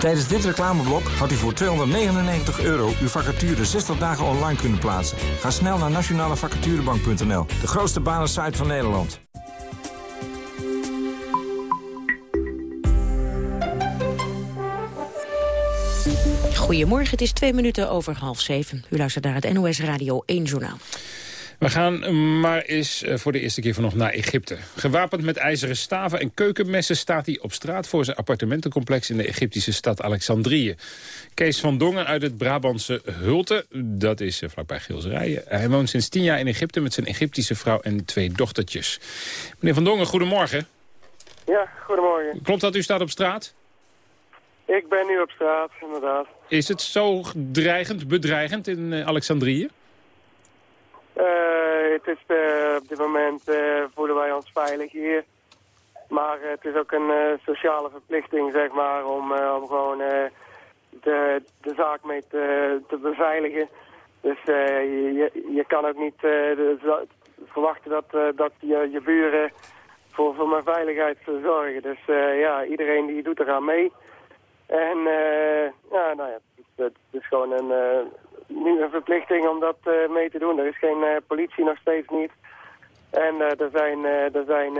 Tijdens dit reclameblok had u voor 299 euro uw vacature 60 dagen online kunnen plaatsen. Ga snel naar nationalevacaturebank.nl, de grootste banensite van Nederland. Goedemorgen, het is twee minuten over half zeven. U luistert naar het NOS Radio 1 Journaal. We gaan maar eens eh, voor de eerste keer vanochtend naar Egypte. Gewapend met ijzeren staven en keukenmessen staat hij op straat... voor zijn appartementencomplex in de Egyptische stad Alexandrië. Kees van Dongen uit het Brabantse Hulte, dat is eh, vlakbij Gilserijen. Hij woont sinds tien jaar in Egypte met zijn Egyptische vrouw en twee dochtertjes. Meneer van Dongen, goedemorgen. Ja, goedemorgen. Klopt dat u staat op straat? Ik ben nu op straat, inderdaad. Is het zo dreigend, bedreigend in eh, Alexandrië? Uh, het is, uh, op dit moment uh, voelen wij ons veilig hier. Maar het is ook een sociale verplichting, zeg maar, om, om gewoon de, de zaak mee te, te beveiligen. Dus je, je kan ook niet verwachten dat, dat je, je buren voor, voor mijn veiligheid zorgen. Dus ja, iedereen die doet eraan mee. En ja, nou ja, het, is gewoon een nu een verplichting om dat uh, mee te doen. Er is geen uh, politie nog steeds niet. En uh, er zijn, er zijn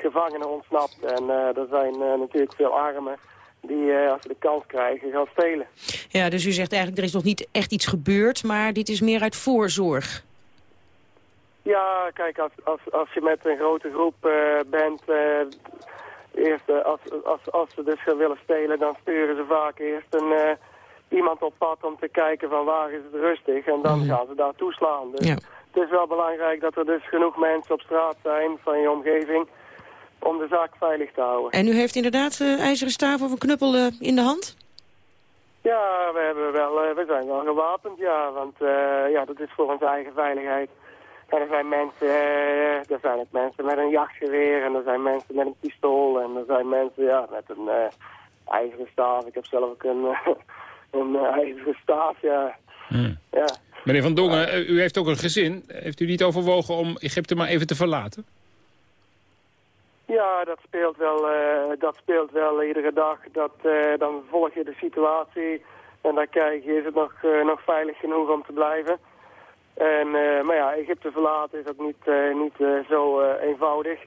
gevangenen ontsnapt. En er zijn natuurlijk veel armen die als ze de kans krijgen gaan stelen. Ja, dus u zegt eigenlijk er is nog niet echt iets gebeurd, maar dit is meer uit voorzorg. Ja, kijk, als, als, als je met een grote groep bent, eerst, als, als, als ze dus willen stelen, dan sturen ze vaak eerst een iemand op pad om te kijken van waar is het rustig. En dan mhm. gaan ze daar toeslaan. Dus het is wel belangrijk dat er dus genoeg mensen op straat zijn van je omgeving om de zaak veilig te houden. En u heeft inderdaad uh, ijzeren staaf of een knuppel uh, in de hand? Ja, we, hebben wel, uh, we zijn wel gewapend, ja. Want ja, dat is voor onze eigen veiligheid. En er zijn mensen, er zijn ook mensen met een jachtgeweer en er zijn mensen met een pistool en er zijn mensen ja, met een ijzeren staaf. Ik heb zelf ook een, een uh, ijzeren staaf, ja. Hmm. ja. Meneer Van Dongen, eh, u heeft ook een gezin. Heeft u niet overwogen om Egypte maar even te verlaten? Ja, dat speelt wel, uh, dat speelt wel iedere dag. Dat, dan volg je de situatie en dan kijk je, is het nog, nog veilig genoeg om te blijven. En, maar ja, Egypte verlaten is ook niet, niet zo eenvoudig.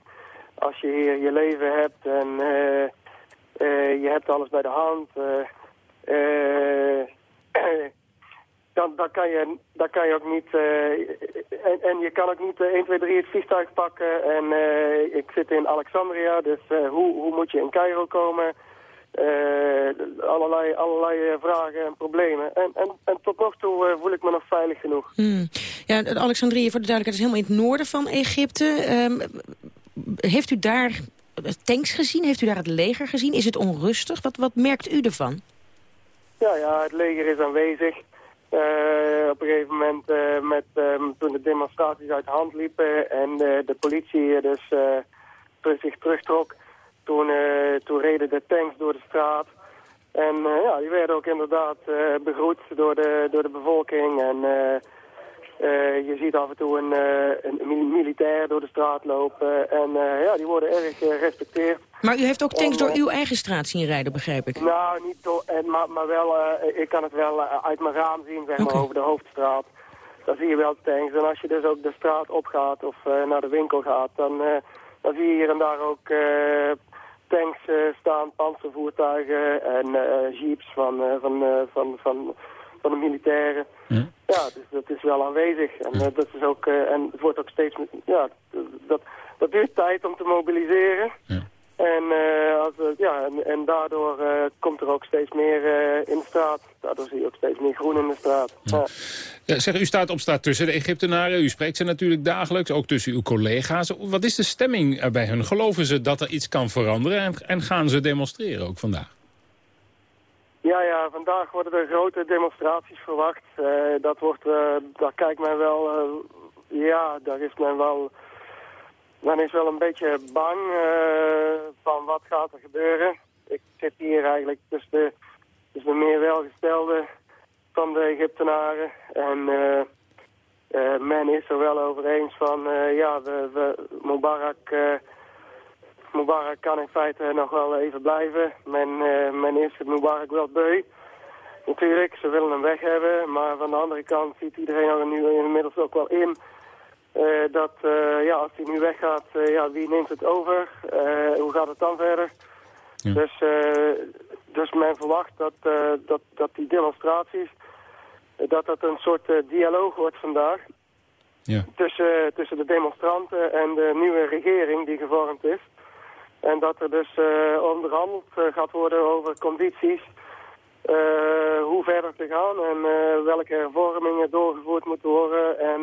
Als je hier je leven hebt en je hebt alles bij de hand... Eh, dan, dan, kan je, dan kan je ook niet... Uh, en, en je kan ook niet 1, 2, 3 het vliegtuig pakken. En uh, ik zit in Alexandria, dus hoe, hoe moet je in Cairo komen? allerlei, allerlei vragen en problemen. En, en, en tot nog toe voel ik me nog veilig genoeg. Hmm. Ja, Alexandrië, voor de duidelijkheid, is helemaal in het noorden van Egypte. Um, heeft u daar tanks gezien? Heeft u daar het leger gezien? Is het onrustig? Wat, wat merkt u ervan? Ja, ja, het leger is aanwezig. Uh, op een gegeven moment, uh, met, um, toen de demonstraties uit de hand liepen en uh, de politie dus zich terugtrok, toen, toen reden de tanks door de straat. En ja, die werden ook inderdaad begroet door de, door de bevolking. En uh, je ziet af en toe een, uh, een, militair door de straat lopen. En uh, ja, die worden erg gerespecteerd. Maar u heeft ook tanks door uw eigen straat zien rijden, begrijp ik? Nou, niet door, maar, maar wel, ik kan het wel uit mijn raam zien, zeg maar, over de hoofdstraat. Dan zie je wel tanks. En als je dus ook de straat opgaat of naar de winkel gaat, dan, dan zie je hier en daar ook tanks staan, panzervoertuigen en jeeps van, van, van, van, van de militairen. Ja, dus dat is wel aanwezig. En, dat is ook, en het wordt ook steeds... Ja, dat, dat duurt tijd om te mobiliseren. Ja. En, uh, als, ja, en, en daardoor uh, komt er ook steeds meer in de straat. Daardoor zie je ook steeds meer groen in de straat. Ja. Ja, zeg, u staat op straat tussen de Egyptenaren. U spreekt ze natuurlijk dagelijks, ook tussen uw collega's. Wat is de stemming bij hun? Geloven ze dat er iets kan veranderen? En, en gaan ze demonstreren ook vandaag? Ja, ja, vandaag worden er grote demonstraties verwacht. dat wordt, daar kijkt men wel... ja, daar is men wel men is wel een beetje bang uh, van wat gaat er gebeuren. Ik zit hier eigenlijk tussen de, tussen meer welgestelden van de Egyptenaren. En uh, uh, men is er wel over eens van, ja, we, we, Mubarak, Mubarak kan in feite nog wel even blijven. Men, men is het Mubarak wel beu. Natuurlijk, ze willen hem weg hebben, maar van de andere kant ziet iedereen er nu inmiddels ook wel in uh, dat uh, ja, als hij nu weggaat, uh, ja, wie neemt het over? hoe gaat het dan verder? Ja. Dus, dus men verwacht dat, dat, dat die demonstraties, dat dat een soort dialoog wordt vandaag. Ja. Tussen, tussen de demonstranten en de nieuwe regering die gevormd is. En dat er dus onderhandeld gaat worden over condities, hoe verder te gaan en welke hervormingen doorgevoerd moeten worden en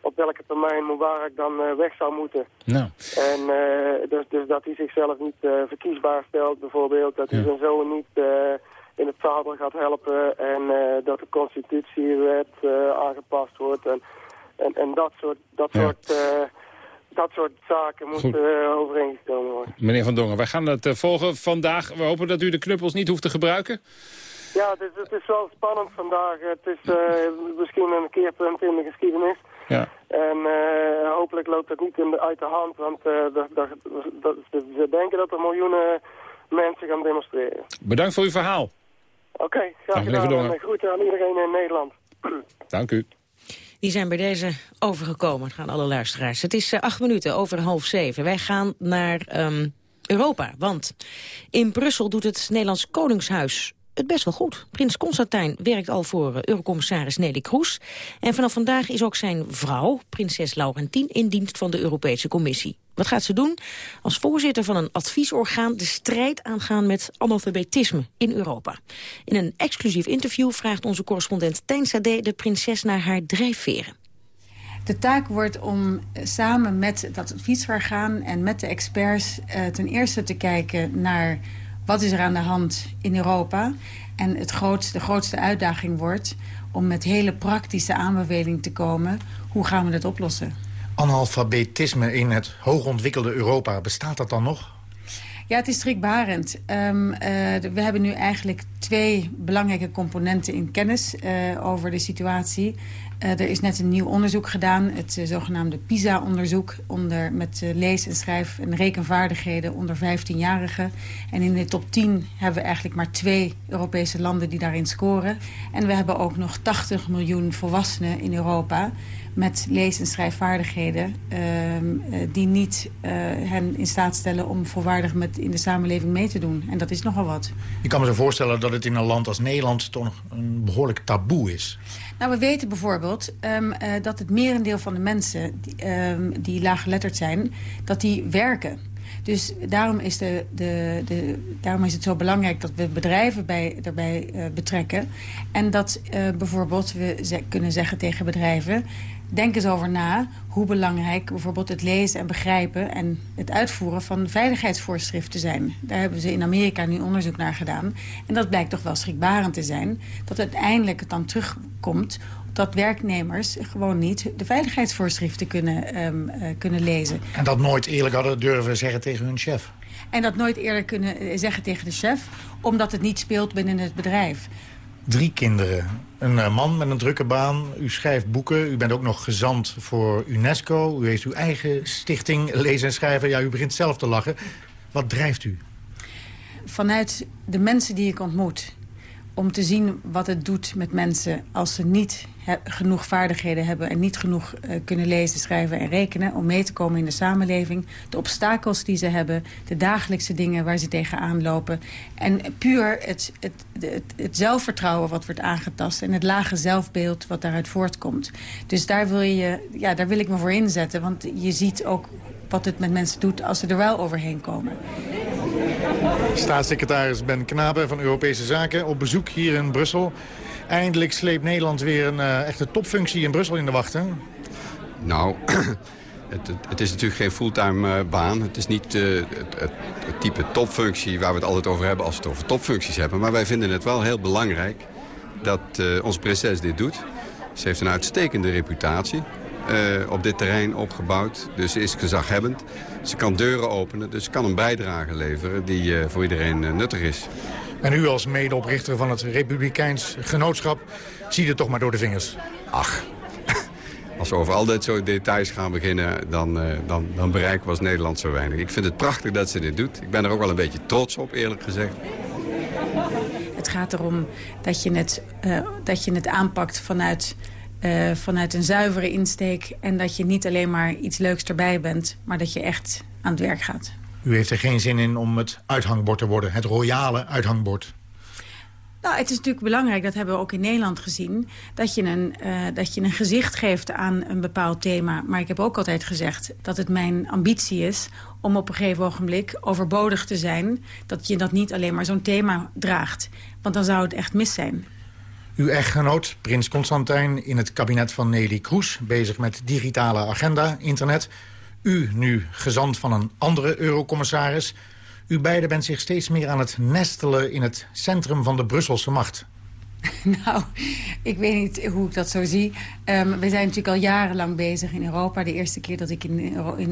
op welke termijn Mubarak dan weg zou moeten. Nou. En uh, dus, dus dat hij zichzelf niet uh, verkiesbaar stelt bijvoorbeeld. Dat hij zijn zoon niet in het zadel gaat helpen. En dat de constitutiewet aangepast wordt. En, en, en dat soort, dat ja. soort dat soort zaken moeten uh, overeengekomen worden. Meneer Van Dongen, wij gaan het volgen vandaag. We hopen dat u de knuppels niet hoeft te gebruiken. Ja, het is, het is wel spannend vandaag. Het is uh, misschien een keerpunt in de geschiedenis. Ja. En hopelijk loopt het niet in de, uit de hand, want ze denken dat er miljoenen mensen gaan demonstreren. Bedankt voor uw verhaal. Oké, okay, graag gedaan. En groeten aan iedereen in Nederland. Dank u. Die zijn bij deze overgekomen, gaan alle luisteraars. Het is uh, acht minuten over half zeven. Wij gaan naar um, Europa, want in Brussel doet het Nederlands Koningshuis het best wel goed. Prins Constantijn werkt al voor eurocommissaris Nelly Kroes. En vanaf vandaag is ook zijn vrouw, prinses Laurentien, in dienst van de Europese Commissie. Wat gaat ze doen? Als voorzitter van een adviesorgaan de strijd aangaan met analfabetisme in Europa. In een exclusief interview vraagt onze correspondent Tijn Sade de prinses naar haar drijfveren. De taak wordt om samen met dat adviesorgaan en met de experts uh, ten eerste te kijken naar wat is er aan de hand in Europa. En het grootste, de grootste uitdaging wordt om met hele praktische aanbevelingen te komen. Hoe gaan we dat oplossen? Analfabetisme in het hoogontwikkelde Europa, bestaat dat dan nog? Ja, het is schrikbarend. Um, uh, we hebben nu eigenlijk twee belangrijke componenten in kennis uh, over de situatie. Uh, er is net een nieuw onderzoek gedaan, het zogenaamde PISA-onderzoek... onder met lees- en schrijf- en rekenvaardigheden onder 15-jarigen. En in de top 10 hebben we eigenlijk maar twee Europese landen die daarin scoren. En we hebben ook nog 80 miljoen volwassenen in Europa met lees- en schrijfvaardigheden... Uh, die niet uh, hen in staat stellen om volwaardig met in de samenleving mee te doen. En dat is nogal wat. Je kan me zo voorstellen dat het in een land als Nederland... toch nog een behoorlijk taboe is. Nou, we weten bijvoorbeeld um, uh, dat het merendeel van de mensen die, um, die laaggeletterd zijn... dat die werken. Dus daarom is, de, de, de, daarom is het zo belangrijk dat we bedrijven bij, daarbij uh, betrekken. En dat uh, bijvoorbeeld we ze kunnen zeggen tegen bedrijven... denk eens over na hoe belangrijk bijvoorbeeld het lezen en begrijpen... en het uitvoeren van veiligheidsvoorschriften zijn. Daar hebben ze in Amerika nu onderzoek naar gedaan. En dat blijkt toch wel schrikbarend te zijn. Dat uiteindelijk het dan terugkomt dat werknemers gewoon niet de veiligheidsvoorschriften kunnen, um, uh, kunnen lezen. En dat nooit eerlijk hadden durven zeggen tegen hun chef. En dat nooit eerlijk kunnen zeggen tegen de chef, omdat het niet speelt binnen het bedrijf. Drie kinderen, een uh, man met een drukke baan, u schrijft boeken... u bent ook nog gezant voor UNESCO, u heeft uw eigen stichting lezen en schrijven. Ja, u begint zelf te lachen. Wat drijft u? Vanuit de mensen die ik ontmoet om te zien wat het doet met mensen... als ze niet genoeg vaardigheden hebben... en niet genoeg uh, kunnen lezen, schrijven en rekenen... om mee te komen in de samenleving. De obstakels die ze hebben. De dagelijkse dingen waar ze tegenaan lopen. En puur het, het, het, het zelfvertrouwen wat wordt aangetast... en het lage zelfbeeld wat daaruit voortkomt. Dus daar wil, je, ja, daar wil ik me voor inzetten. Want je ziet ook wat het met mensen doet als ze er wel overheen komen. Staatssecretaris Ben Knapen van Europese Zaken op bezoek hier in Brussel. Eindelijk sleept Nederland weer een uh, echte topfunctie in Brussel in de wacht, hè? Nou, het, het, is natuurlijk geen fulltime uh, baan. Het is niet uh, het, het, type topfunctie waar we het altijd over hebben als we het over topfuncties hebben. Maar wij vinden het wel heel belangrijk dat onze prinses dit doet. Ze heeft een uitstekende reputatie. Op dit terrein opgebouwd. Dus ze is gezaghebbend. Ze kan deuren openen, dus ze kan een bijdrage leveren die voor iedereen nuttig is. En u als medeoprichter van het Republikeins Genootschap ziet het toch maar door de vingers. Ach, als we over al dit soort details gaan beginnen, dan, uh, dan, dan bereiken we als Nederland zo weinig. Ik vind het prachtig dat ze dit doet. Ik ben er ook wel een beetje trots op, eerlijk gezegd. Het gaat erom dat je het, uh, dat je het aanpakt vanuit, uh, vanuit een zuivere insteek... en dat je niet alleen maar iets leuks erbij bent, maar dat je echt aan het werk gaat. U heeft er geen zin in om het uithangbord te worden, het royale uithangbord. Nou, het is natuurlijk belangrijk, dat hebben we ook in Nederland gezien... dat je, een, uh, dat je een gezicht geeft aan een bepaald thema. Maar ik heb ook altijd gezegd dat het mijn ambitie is... om op een gegeven ogenblik overbodig te zijn... dat je dat niet alleen maar zo'n thema draagt. Want dan zou het echt mis zijn. Uw echtgenoot, prins Constantijn, in het kabinet van Nelly Kroes... bezig met digitale agenda, internet... U nu gezant van een andere eurocommissaris. U beiden bent zich steeds meer aan het nestelen in het centrum van de Brusselse macht. Nou, ik weet niet hoe ik dat zo zie. Um, we zijn natuurlijk al jarenlang bezig in Europa. De eerste keer dat ik in,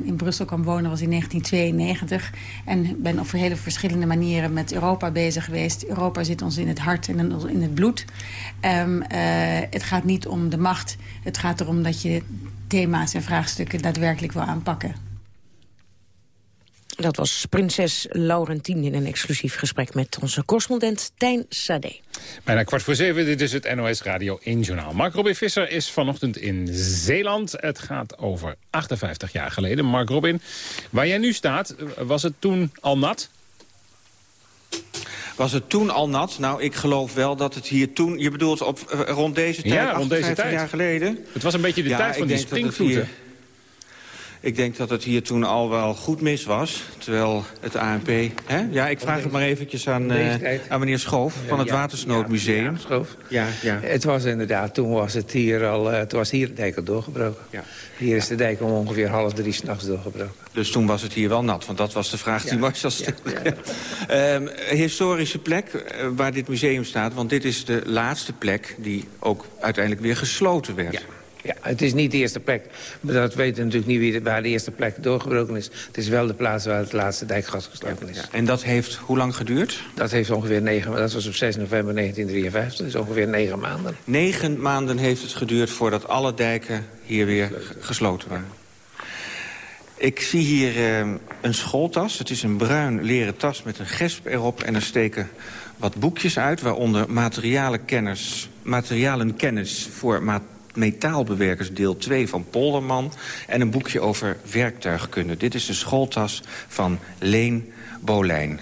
in, Brussel kwam wonen was in 1992. En ben op hele verschillende manieren met Europa bezig geweest. Europa zit ons in het hart en in het bloed. Um, uh, het gaat niet om de macht. Het gaat erom dat je thema's en vraagstukken daadwerkelijk wil aanpakken. Dat was prinses Laurentien in een exclusief gesprek met onze correspondent Tijn Sade. Bijna kwart voor zeven, dit is het NOS Radio 1 Journaal. Mark Robin Visser is vanochtend in Zeeland. Het gaat over 58 jaar geleden. Mark Robin, waar jij nu staat, was het toen al nat? Was het toen al nat? Nou, ik geloof wel dat het hier toen... Je bedoelt op, uh, rond deze tijd, ja, rond deze tijd. jaar geleden? Het was een beetje de ja, tijd van die springvloeden. Ik denk dat het hier toen al wel goed mis was. Terwijl het ANP... Hè? Ja, ik vraag het maar eventjes aan, uh, aan meneer Schoof van het Watersnoodmuseum. Ja, Schoof. Ja, ja. Het was inderdaad, toen was, het hier al, uh, toen was hier de dijk al doorgebroken. Ja. Hier is de dijk om ongeveer half drie s'nachts doorgebroken. Dus toen was het hier wel nat, want dat was de vraag die Marcel stelde. Ja, um, historische plek uh, waar dit museum staat, want dit is de laatste plek... die ook uiteindelijk weer gesloten werd. Ja, het is niet de eerste plek. Maar dat weten natuurlijk niet wie, waar de eerste plek doorgebroken is. Het is wel de plaats waar het laatste dijkgas gesloten is. Ja, en dat heeft hoe lang geduurd? Dat heeft ongeveer negen Dat was op 6 november 1953. Dus ongeveer negen maanden. Negen maanden heeft het geduurd voordat alle dijken hier weer gesloten waren. Ik zie hier uh, een schooltas. Het is een bruin leren tas met een gesp erop. En er steken wat boekjes uit, waaronder materialenkennis, materialenkennis voor metaalbewerkers deel 2 van Polderman... en een boekje over werktuigkunde. Dit is de schooltas van Leen Bolijn.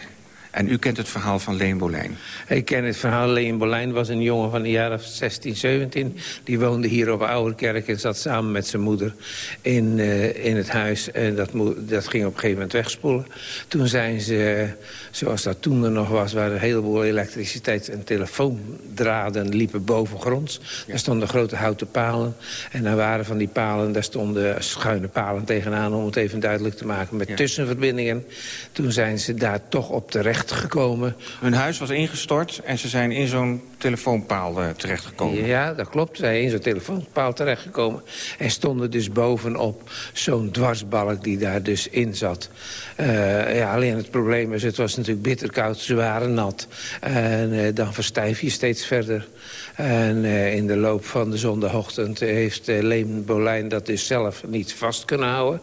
En u kent het verhaal van Leen Bolijn? Ik ken het verhaal. Leen Bolijn was een jongen van de jaren 16, 17. Die woonde hier op Ouderkerk en zat samen met zijn moeder in, uh, in het huis. En dat, dat ging op een gegeven moment wegspoelen. Toen zijn ze, zoals dat toen er nog was... waar een heleboel elektriciteit- en telefoondraden liepen bovengronds. Ja. Er stonden grote houten palen. En daar waren van die palen, daar stonden schuine palen tegenaan... om het even duidelijk te maken, met ja. tussenverbindingen. Toen zijn ze daar toch op terecht gekomen. Hun huis was ingestort en ze zijn in zo'n telefoonpaal uh, terechtgekomen. Ja, dat klopt. Ze zijn in zo'n telefoonpaal terechtgekomen. En stonden dus bovenop zo'n dwarsbalk die daar dus in zat. Uh, ja, alleen het probleem is, het was natuurlijk bitterkoud. Ze waren nat. En uh, dan verstijf je steeds verder. En in de loop van de zondagochtend heeft Leem Bolijn dat dus zelf niet vast kunnen houden.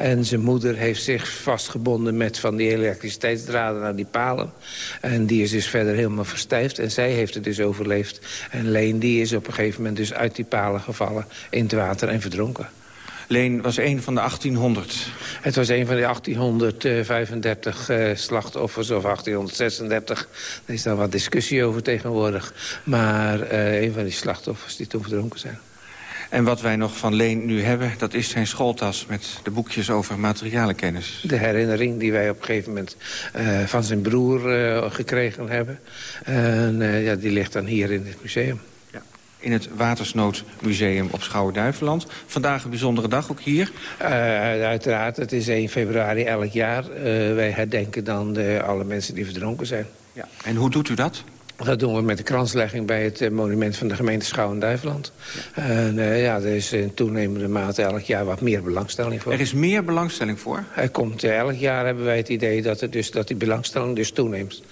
En zijn moeder heeft zich vastgebonden met van die elektriciteitsdraden naar die palen. En die is dus verder helemaal verstijfd. En zij heeft het dus overleefd. En Leen die is op een gegeven moment dus uit die palen gevallen in het water en verdronken. Leen was een van de 1800. Het was een van de 1835 uh, slachtoffers of 1836. Er is daar wat discussie over tegenwoordig. Maar uh, een van die slachtoffers die toen verdronken zijn. En wat wij nog van Leen nu hebben, dat is zijn schooltas... met de boekjes over materialenkennis. De herinnering die wij op een gegeven moment uh, van zijn broer uh, gekregen hebben. En uh, ja, die ligt dan hier in het museum. Ja. In het Watersnoodmuseum op Schouwen-Duiveland. Vandaag een bijzondere dag, ook hier? uiteraard, het is 1 februari elk jaar. wij herdenken dan de, alle mensen die verdronken zijn. Ja. En hoe doet u dat? Dat doen we met de kranslegging bij het monument van de gemeente Schouwen-Duiveland. Ja. En uh, ja, er is in toenemende mate elk jaar wat meer belangstelling voor. Er is meer belangstelling voor? Er komt, uh, elk jaar hebben wij het idee dat, het dus, dat die belangstelling dus toeneemt.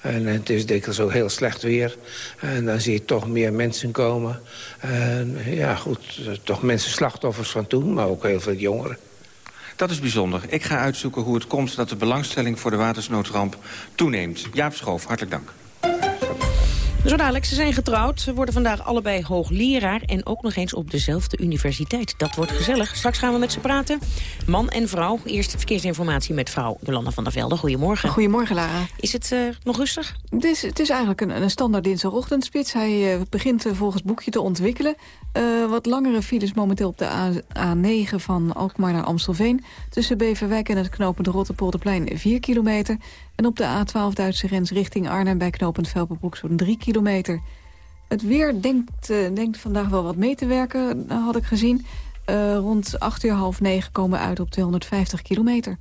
En het is dikwijls ook heel slecht weer. En dan zie je toch meer mensen komen. En ja, goed, toch mensen slachtoffers van toen, maar ook heel veel jongeren. Dat is bijzonder. Ik ga uitzoeken hoe het komt dat de belangstelling voor de watersnoodramp toeneemt. Jaap Schoof, hartelijk dank. Zo dadelijk, ze zijn getrouwd. Ze worden vandaag allebei hoogleraar en ook nog eens op dezelfde universiteit. Dat wordt gezellig. Straks gaan we met ze praten. Man en vrouw. Eerst verkeersinformatie met vrouw Jolanda van der Velde. Goedemorgen. Goedemorgen, Lara. Is het uh, nog rustig? Het is, het is eigenlijk een, een standaard dinsdagochtendspits. Hij uh, begint uh, volgens boekje te ontwikkelen. Wat langere files momenteel op de A, A9 van Alkmaar naar Amstelveen. Tussen Beverwijk en het knooppunt Rotterpolderplein 4 kilometer. En op de A12 Duitse grens richting Arnhem bij knooppunt Velperbroek zo'n 3 kilometer. Het weer denkt, uh, denkt vandaag wel wat mee te werken, had ik gezien. Uh, rond 8 uur half 9 komen we uit op 250 kilometer.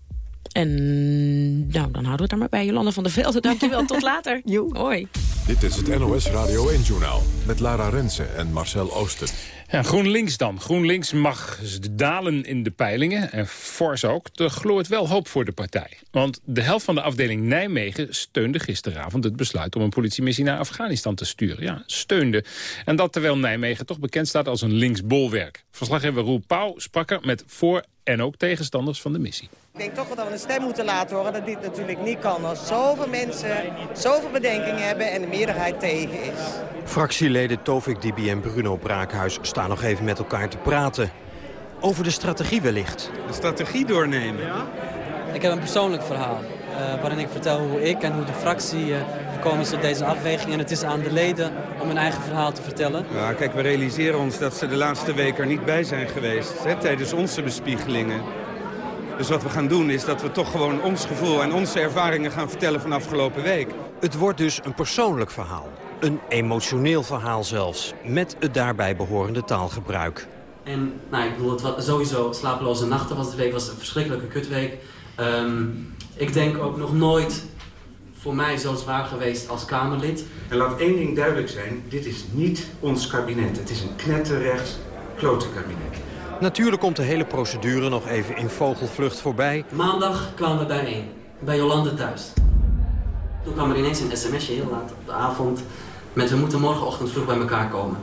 En nou, dan houden we het daar maar bij. Jolanda van der Velde, dankjewel. Tot later. Hoi. Dit is het NOS Radio 1-journaal met Lara Rensen en Marcel Oosten. Ja, GroenLinks dan. GroenLinks mag dalen in de peilingen, en fors ook. Er gloort wel hoop voor de partij. Want de helft van de afdeling Nijmegen steunde gisteravond het besluit... om een politiemissie naar Afghanistan te sturen. Ja, steunde. En dat terwijl Nijmegen toch bekend staat als een linksbolwerk. Verslaggever Roel Pauw sprak er met voor- en ook tegenstanders van de missie. Ik denk toch wel dat we een stem moeten laten horen dat dit natuurlijk niet kan. Als zoveel mensen zoveel bedenkingen hebben en de meerderheid tegen is. Fractieleden Tovik Dibi en Bruno Braakhuis staan nog even met elkaar te praten. Over de strategie wellicht. De strategie doornemen? Ja? Ik heb een persoonlijk verhaal. Uh, waarin ik vertel hoe ik en hoe de fractie uh, gekomen is tot deze afweging. En het is aan de leden om hun eigen verhaal te vertellen. Ja, kijk, we realiseren ons dat ze de laatste week er niet bij zijn geweest. Hè, tijdens onze bespiegelingen. Dus wat we gaan doen is dat we toch gewoon ons gevoel en onze ervaringen gaan vertellen van afgelopen week. Het wordt dus een persoonlijk verhaal. Een emotioneel verhaal zelfs. Met het daarbij behorende taalgebruik. En nou, ik bedoel, het was sowieso slapeloze nachten was de week. was een verschrikkelijke kutweek. Um, ik denk ook nog nooit voor mij zo zwaar geweest als Kamerlid. En laat één ding duidelijk zijn. Dit is niet ons kabinet. Het is een knetterrechts klote kabinet. Natuurlijk komt de hele procedure nog even in vogelvlucht voorbij. Maandag kwamen we bijeen, bij Jolande thuis. Toen kwam er ineens een sms'je heel laat op de avond... met we moeten morgenochtend vroeg bij elkaar komen.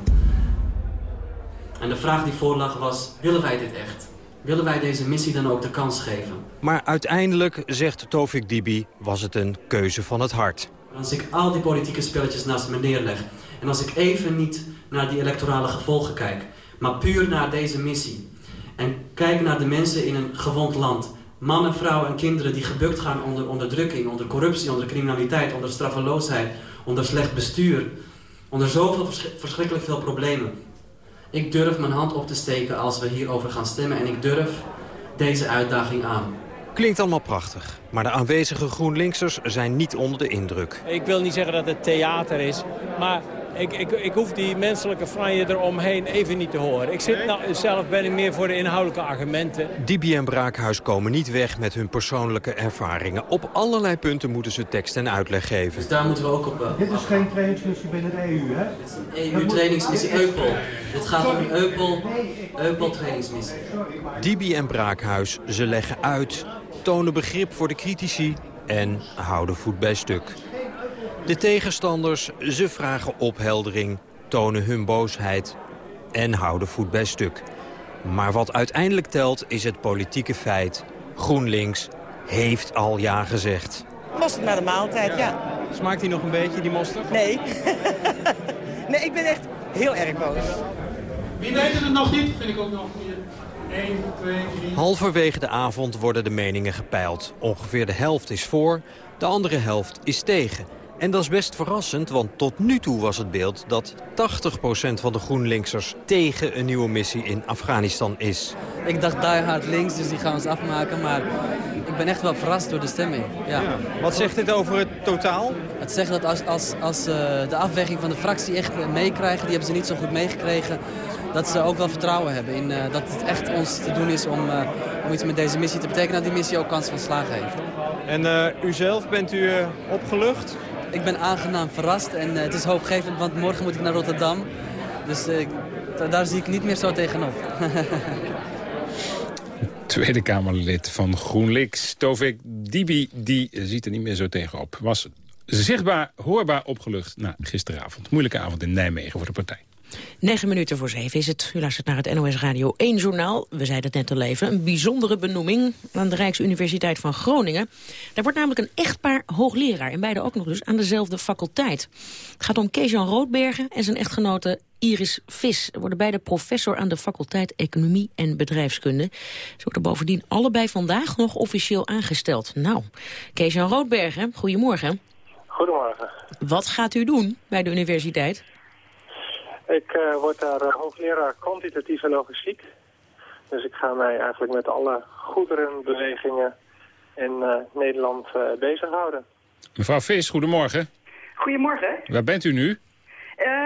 En de vraag die voorlag was, willen wij dit echt? Willen wij deze missie dan ook de kans geven? Maar uiteindelijk, zegt Tovik Dibi, was het een keuze van het hart. Als ik al die politieke spelletjes naast me neerleg... en als ik even niet naar die electorale gevolgen kijk maar puur naar deze missie. En kijk naar de mensen in een gewond land. Mannen, vrouwen en kinderen die gebukt gaan onder onderdrukking, onder corruptie, onder criminaliteit, onder straffeloosheid, onder slecht bestuur. Onder zoveel vers verschrikkelijk veel problemen. Ik durf mijn hand op te steken als we hierover gaan stemmen en ik durf deze uitdaging aan. Klinkt allemaal prachtig, maar de aanwezige GroenLinksers zijn niet onder de indruk. Ik wil niet zeggen dat het theater is, maar ik, ik, ik hoef die menselijke franje eromheen even niet te horen. Ik zit nou, zelf ben ik meer voor de inhoudelijke argumenten. Dibi en Braakhuis komen niet weg met hun persoonlijke ervaringen. Op allerlei punten moeten ze tekst en uitleg geven. Dus daar moeten we ook op... Uh, Dit is geen trainingsmissie binnen de EU, hè? Dit is een EU-trainingsmissie Eupol. Dit gaat om een Eupol, Eupol-trainingsmissie. Dibi en Braakhuis, ze leggen uit, tonen begrip voor de critici en houden voet bij stuk. De tegenstanders, ze vragen opheldering, tonen hun boosheid en houden voet bij stuk. Maar wat uiteindelijk telt is het politieke feit GroenLinks heeft al ja gezegd. Mosterd naar de maaltijd, ja. Smaakt hij nog een beetje, die mosterd? Nee. nee, ik ben echt heel erg boos. Wie weet het nog niet, vind ik ook nog hier. 1, 2, 3. Halverwege de avond worden de meningen gepeild. Ongeveer de helft is voor, de andere helft is tegen. En dat is best verrassend, want tot nu toe was het beeld dat 80% van de GroenLinksers tegen een nieuwe missie in Afghanistan is. Ik dacht die hard links, dus die gaan we eens afmaken. Maar ik ben echt wel verrast door de stemming. Ja. Wat zegt dit over het totaal? Het zegt dat als, als, als uh, de afweging van de fractie echt meekrijgen, die hebben ze niet zo goed meegekregen, dat ze ook wel vertrouwen hebben in uh, dat het echt ons te doen is om, uh, om iets met deze missie te betekenen. Dat die missie ook kans van slagen heeft. En u zelf, bent u opgelucht? Ik ben aangenaam verrast en het is hoopgevend, want morgen moet ik naar Rotterdam. Dus daar zie ik niet meer zo tegenop. Tweede Kamerlid van GroenLinks, Tovik Dibi, die ziet er niet meer zo tegenop. Was zichtbaar, hoorbaar opgelucht na gisteravond. Moeilijke avond in Nijmegen voor de partij. Negen minuten voor zeven is het. U luistert naar het NOS Radio 1 journaal. We zeiden het net al even. Een bijzondere benoeming aan de Rijksuniversiteit van Groningen. Daar wordt namelijk een echtpaar hoogleraar. En beide ook nog dus aan dezelfde faculteit. Het gaat om Kees-Jan Roodbergen en zijn echtgenote Iris Vis. Ze worden beide professor aan de faculteit Economie en Bedrijfskunde. Ze worden bovendien allebei vandaag nog officieel aangesteld. Nou, Kees-Jan Roodbergen, goedemorgen. Goedemorgen. Wat gaat u doen bij de universiteit? Ik uh, word daar uh, hoogleraar kwantitatieve logistiek. Dus ik ga mij eigenlijk met alle goederenbewegingen in uh, Nederland bezighouden. Mevrouw Vis, goedemorgen. Goedemorgen. Waar bent u nu?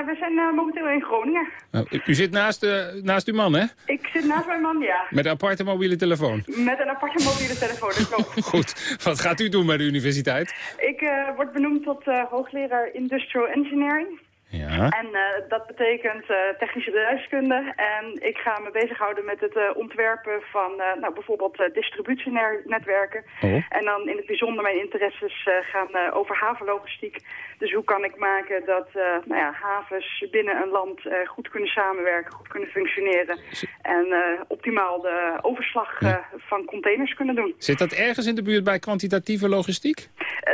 we zijn momenteel in Groningen. Nou, u, u, zit naast, naast uw man, hè? Ik zit naast mijn man, ja. Met een aparte mobiele telefoon? Met een aparte mobiele telefoon, dat klopt. Goed. Wat gaat u doen bij de universiteit? Ik word benoemd tot hoogleraar Industrial Engineering. Ja. En uh, dat betekent uh, technische bedrijfskunde. En ik ga me bezighouden met het uh, ontwerpen van nou, bijvoorbeeld distributienetwerken. Oh. En dan in het bijzonder mijn interesses gaan over havenlogistiek. Dus hoe kan ik maken dat nou ja, havens binnen een land goed kunnen samenwerken, goed kunnen functioneren. En optimaal de overslag Ja. van containers kunnen doen. Zit dat ergens in de buurt bij kwantitatieve logistiek?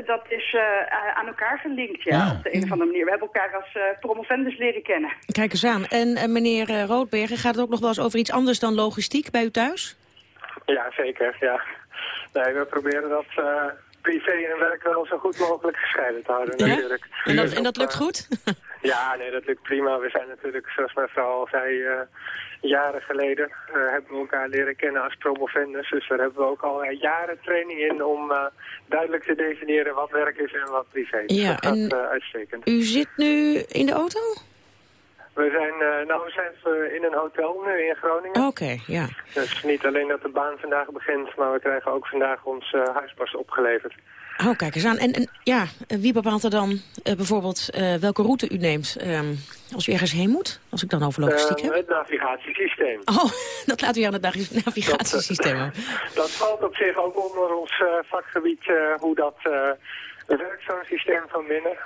dat is aan elkaar gelinkt, ja, Ah. op de een of andere manier. We hebben elkaar als promovendus leren kennen. Kijk eens aan. En eh, meneer uh, Roodbergen, gaat het ook nog wel eens over iets anders dan logistiek bij u thuis? Ja, zeker. Ja. Nee, we proberen dat uh, privé en werk wel zo goed mogelijk gescheiden te houden Ja? natuurlijk. En dat, en dat lukt eh, goed? Ja, nee, dat lukt prima. We zijn natuurlijk, zoals mijn vrouw al zei, eh, jaren geleden eh, hebben we elkaar leren kennen als promovendus. Dus daar hebben we ook al eh, jaren training in om duidelijk te definiëren wat werk is en wat privé. Ja, dat gaat en- uitstekend. U zit nu in de auto? We zijn, eh, nou, we zijn in een hotel nu in Groningen. Oké, ja. Dus niet alleen dat de baan vandaag begint, maar we krijgen ook vandaag ons eh, huispas opgeleverd. Oh, kijk eens aan. En, en ja, eh, wie bepaalt er dan bijvoorbeeld welke route u neemt ehm, als u ergens heen moet? Als ik dan over logistiek heb. het navigatiesysteem. Oh, dat laat u aan het navi- navigatiesysteem over. Dat valt op zich ook onder ons vakgebied hoe dat werkt, zo'n systeem van binnen.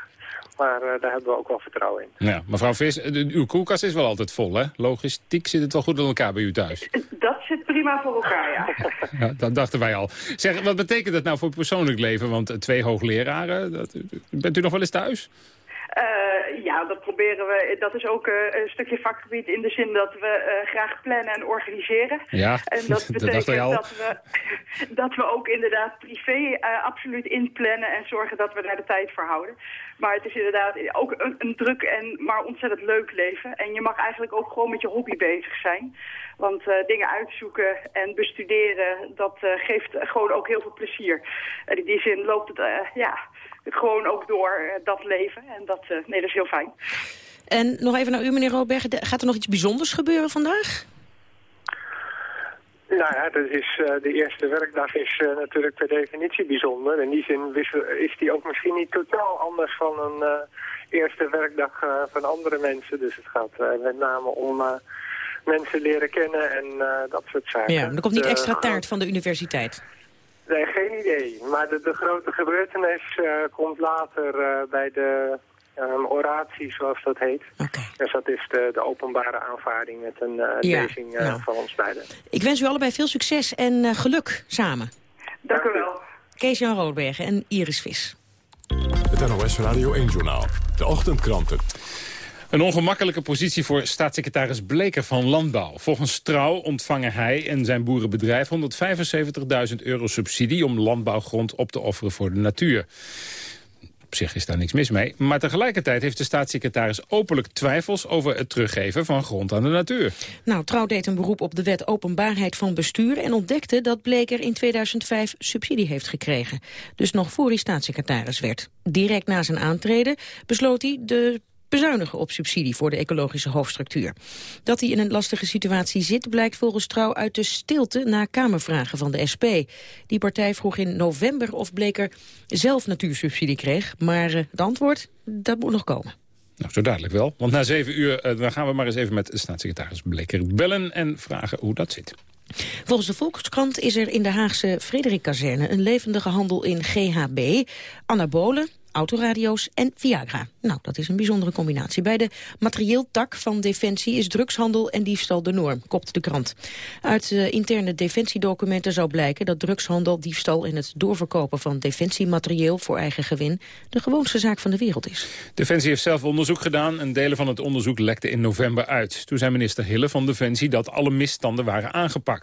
Maar eh, daar hebben we ook wel vertrouwen in. Ja, mevrouw Vis, eh, uw koelkast is wel altijd vol, hè? Logistiek zit het wel goed in elkaar bij u thuis. Dat zit prima voor elkaar, ja. Ja, dat dachten wij al. Zeg, wat betekent dat nou voor uw persoonlijk leven? Want eh, twee hoogleraren, dat, bent u nog wel eens thuis? Eh, ja, dat proberen we. Dat is ook eh, een stukje vakgebied in de zin dat we eh, graag plannen en organiseren. Ja, En dat dat betekent al. dat we, dat we ook inderdaad privé absoluut inplannen en zorgen dat we daar de tijd voor houden. Maar het is inderdaad ook een, een druk en maar ontzettend leuk leven. En je mag eigenlijk ook gewoon met je hobby bezig zijn. Want dingen uitzoeken en bestuderen, dat geeft gewoon ook heel veel plezier. En in die zin loopt het, ja, gewoon ook door eh, dat leven. En dat, eh, nee, dat is heel fijn. En nog even naar u, meneer Roodbergen. De- Gaat er nog iets bijzonders gebeuren vandaag? Nou ja, dat is, eh, de eerste werkdag is eh, natuurlijk per definitie bijzonder. In die zin wissel- is die ook misschien niet totaal anders van een eh, eerste werkdag eh, van andere mensen. Dus het gaat met name om eh, mensen leren kennen en eh, dat soort zaken. Ja, maar er komt niet De- extra taart van de universiteit. Nee, geen idee. Maar de, de grote gebeurtenis eh, komt later eh, bij de um, oratie, zoals dat heet. Dus dat is de, de openbare aanvaarding met een uh, Ja, lezing uh, ja. van ons beiden. Ik wens u allebei veel succes en eh, geluk samen. Dank u wel. Kees-Jan Roodbergen en Iris Vis. Het NOS Radio 1-journaal. De ochtendkranten. Een ongemakkelijke positie voor staatssecretaris Bleker van Landbouw. Volgens Trouw ontvangen hij en zijn boerenbedrijf 175.000 euro subsidie... om landbouwgrond op te offeren voor de natuur. Op zich is daar niks mis mee. Maar tegelijkertijd heeft de staatssecretaris openlijk twijfels... over het teruggeven van grond aan de natuur. Nou, Trouw deed een beroep op de wet openbaarheid van bestuur... en ontdekte dat Bleker in 2005 subsidie heeft gekregen. Dus nog voor hij staatssecretaris werd. Direct na zijn aantreden besloot hij de bezuinigen op subsidie voor de ecologische hoofdstructuur. Dat hij in een lastige situatie zit blijkt volgens Trouw uit de stilte na Kamervragen van de SP. Die partij vroeg in november of Bleker zelf natuursubsidie kreeg, maar eh, het antwoord, dat moet nog komen. Nou, zo duidelijk wel. Want na zeven uur eh, dan gaan we maar eens even met staatssecretaris Bleker bellen... en vragen hoe dat zit. Volgens de Volkskrant is er in de Haagse Frederik-kazerne een levendige handel in GHB, anabolen, autoradio's en Viagra. Nou, dat is een bijzondere combinatie. Bij de materieeltak van Defensie is drugshandel en diefstal de norm, kopt de krant. Uit uh, interne defensiedocumenten zou blijken dat drugshandel, diefstal en het doorverkopen van defensiematerieel voor eigen gewin de gewoonste zaak van de wereld is. Defensie heeft zelf onderzoek gedaan en delen van het onderzoek lekten in november uit. Toen zei minister Hille van Defensie dat alle misstanden waren aangepakt.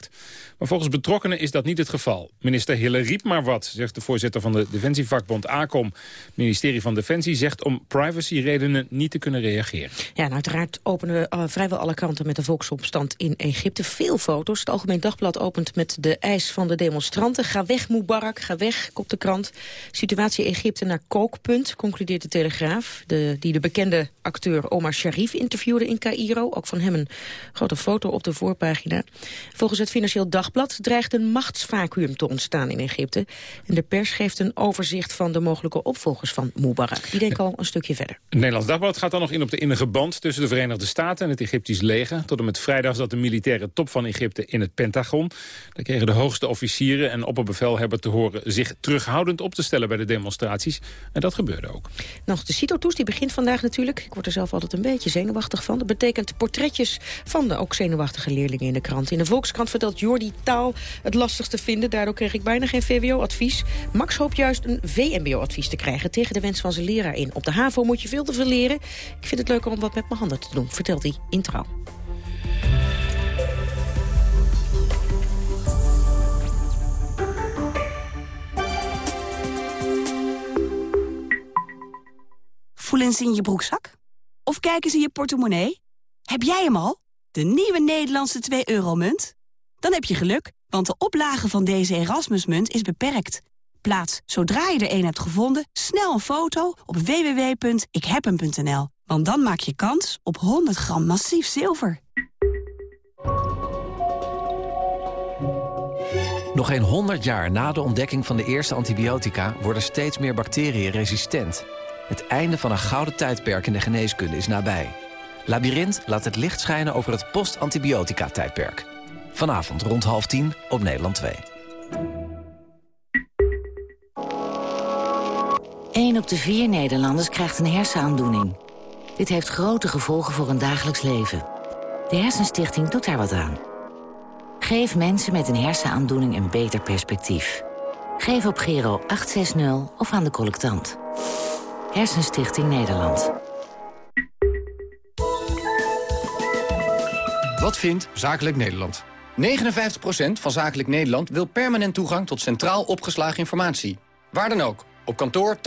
Maar volgens betrokkenen is dat niet het geval. Minister Hille riep maar wat, zegt de voorzitter van de defensievakbond ACOM. Het ministerie van Defensie zegt om privacyredenen niet te kunnen reageren. Ja, en uiteraard openen uh, vrijwel alle kranten met de volksopstand in Egypte. Veel foto's. Het Algemeen Dagblad opent met de eis van de demonstranten. Ga weg Mubarak, ga weg, kopt de krant. Situatie Egypte naar kookpunt, concludeert de Telegraaf. De, die de bekende acteur Omar Sharif interviewde in Cairo. Ook van hem een grote foto op de voorpagina. Volgens het Financieel Dagblad dreigt een machtsvacuum te ontstaan in Egypte. En de pers geeft een overzicht van de mogelijke opvolgers van Mubarak. Die denken al een stukje verder. Het Nederlands Dagblad gaat dan nog in op de innige band tussen de Verenigde Staten en het Egyptisch leger. Tot en met vrijdag zat de militaire top van Egypte in het Pentagon. Daar kregen de hoogste officieren en opperbevelhebber te horen zich terughoudend op te stellen bij de demonstraties. En dat gebeurde ook. Nog de CITO-toes, die begint vandaag natuurlijk. Ik word er zelf altijd een beetje zenuwachtig van. Dat betekent portretjes van de ook zenuwachtige leerlingen in de krant. In de Volkskrant vertelt Jordi taal het lastigste vinden. Daardoor kreeg ik bijna geen VWO-advies. Max hoopt juist een VMBO-advies te krijgen tegen de wens van zijn leraar in. Op de HAVO moet je veel te veel leren. Ik vind het leuker om wat met mijn handen te doen, vertelt hij in Trouw. Voelen ze in je broekzak? Of kijken ze in je portemonnee? Heb jij hem al? De nieuwe Nederlandse 2-euro-munt? Dan heb je geluk, want de oplage van deze Erasmusmunt is beperkt. Plaats, zodra je er een hebt gevonden, snel een foto op www.ikhebhem.nl. Want dan maak je kans op 100 gram massief zilver. Nog geen 100 jaar na de ontdekking van de eerste antibiotica... worden steeds meer bacteriën resistent. Het einde van een gouden tijdperk in de geneeskunde is nabij. Labyrinth laat het licht schijnen over het post-antibiotica-tijdperk. Vanavond rond half tien op Nederland 2. 1 op de vier Nederlanders krijgt een hersenaandoening. Dit heeft grote gevolgen voor hun dagelijks leven. De Hersenstichting doet daar wat aan. Geef mensen met een hersenaandoening een beter perspectief. Geef op Gero 860 of aan de collectant. Hersenstichting Nederland. Wat vindt Zakelijk Nederland? 59% van Zakelijk Nederland wil permanent toegang tot centraal opgeslagen informatie. Waar dan ook, op kantoor, thuis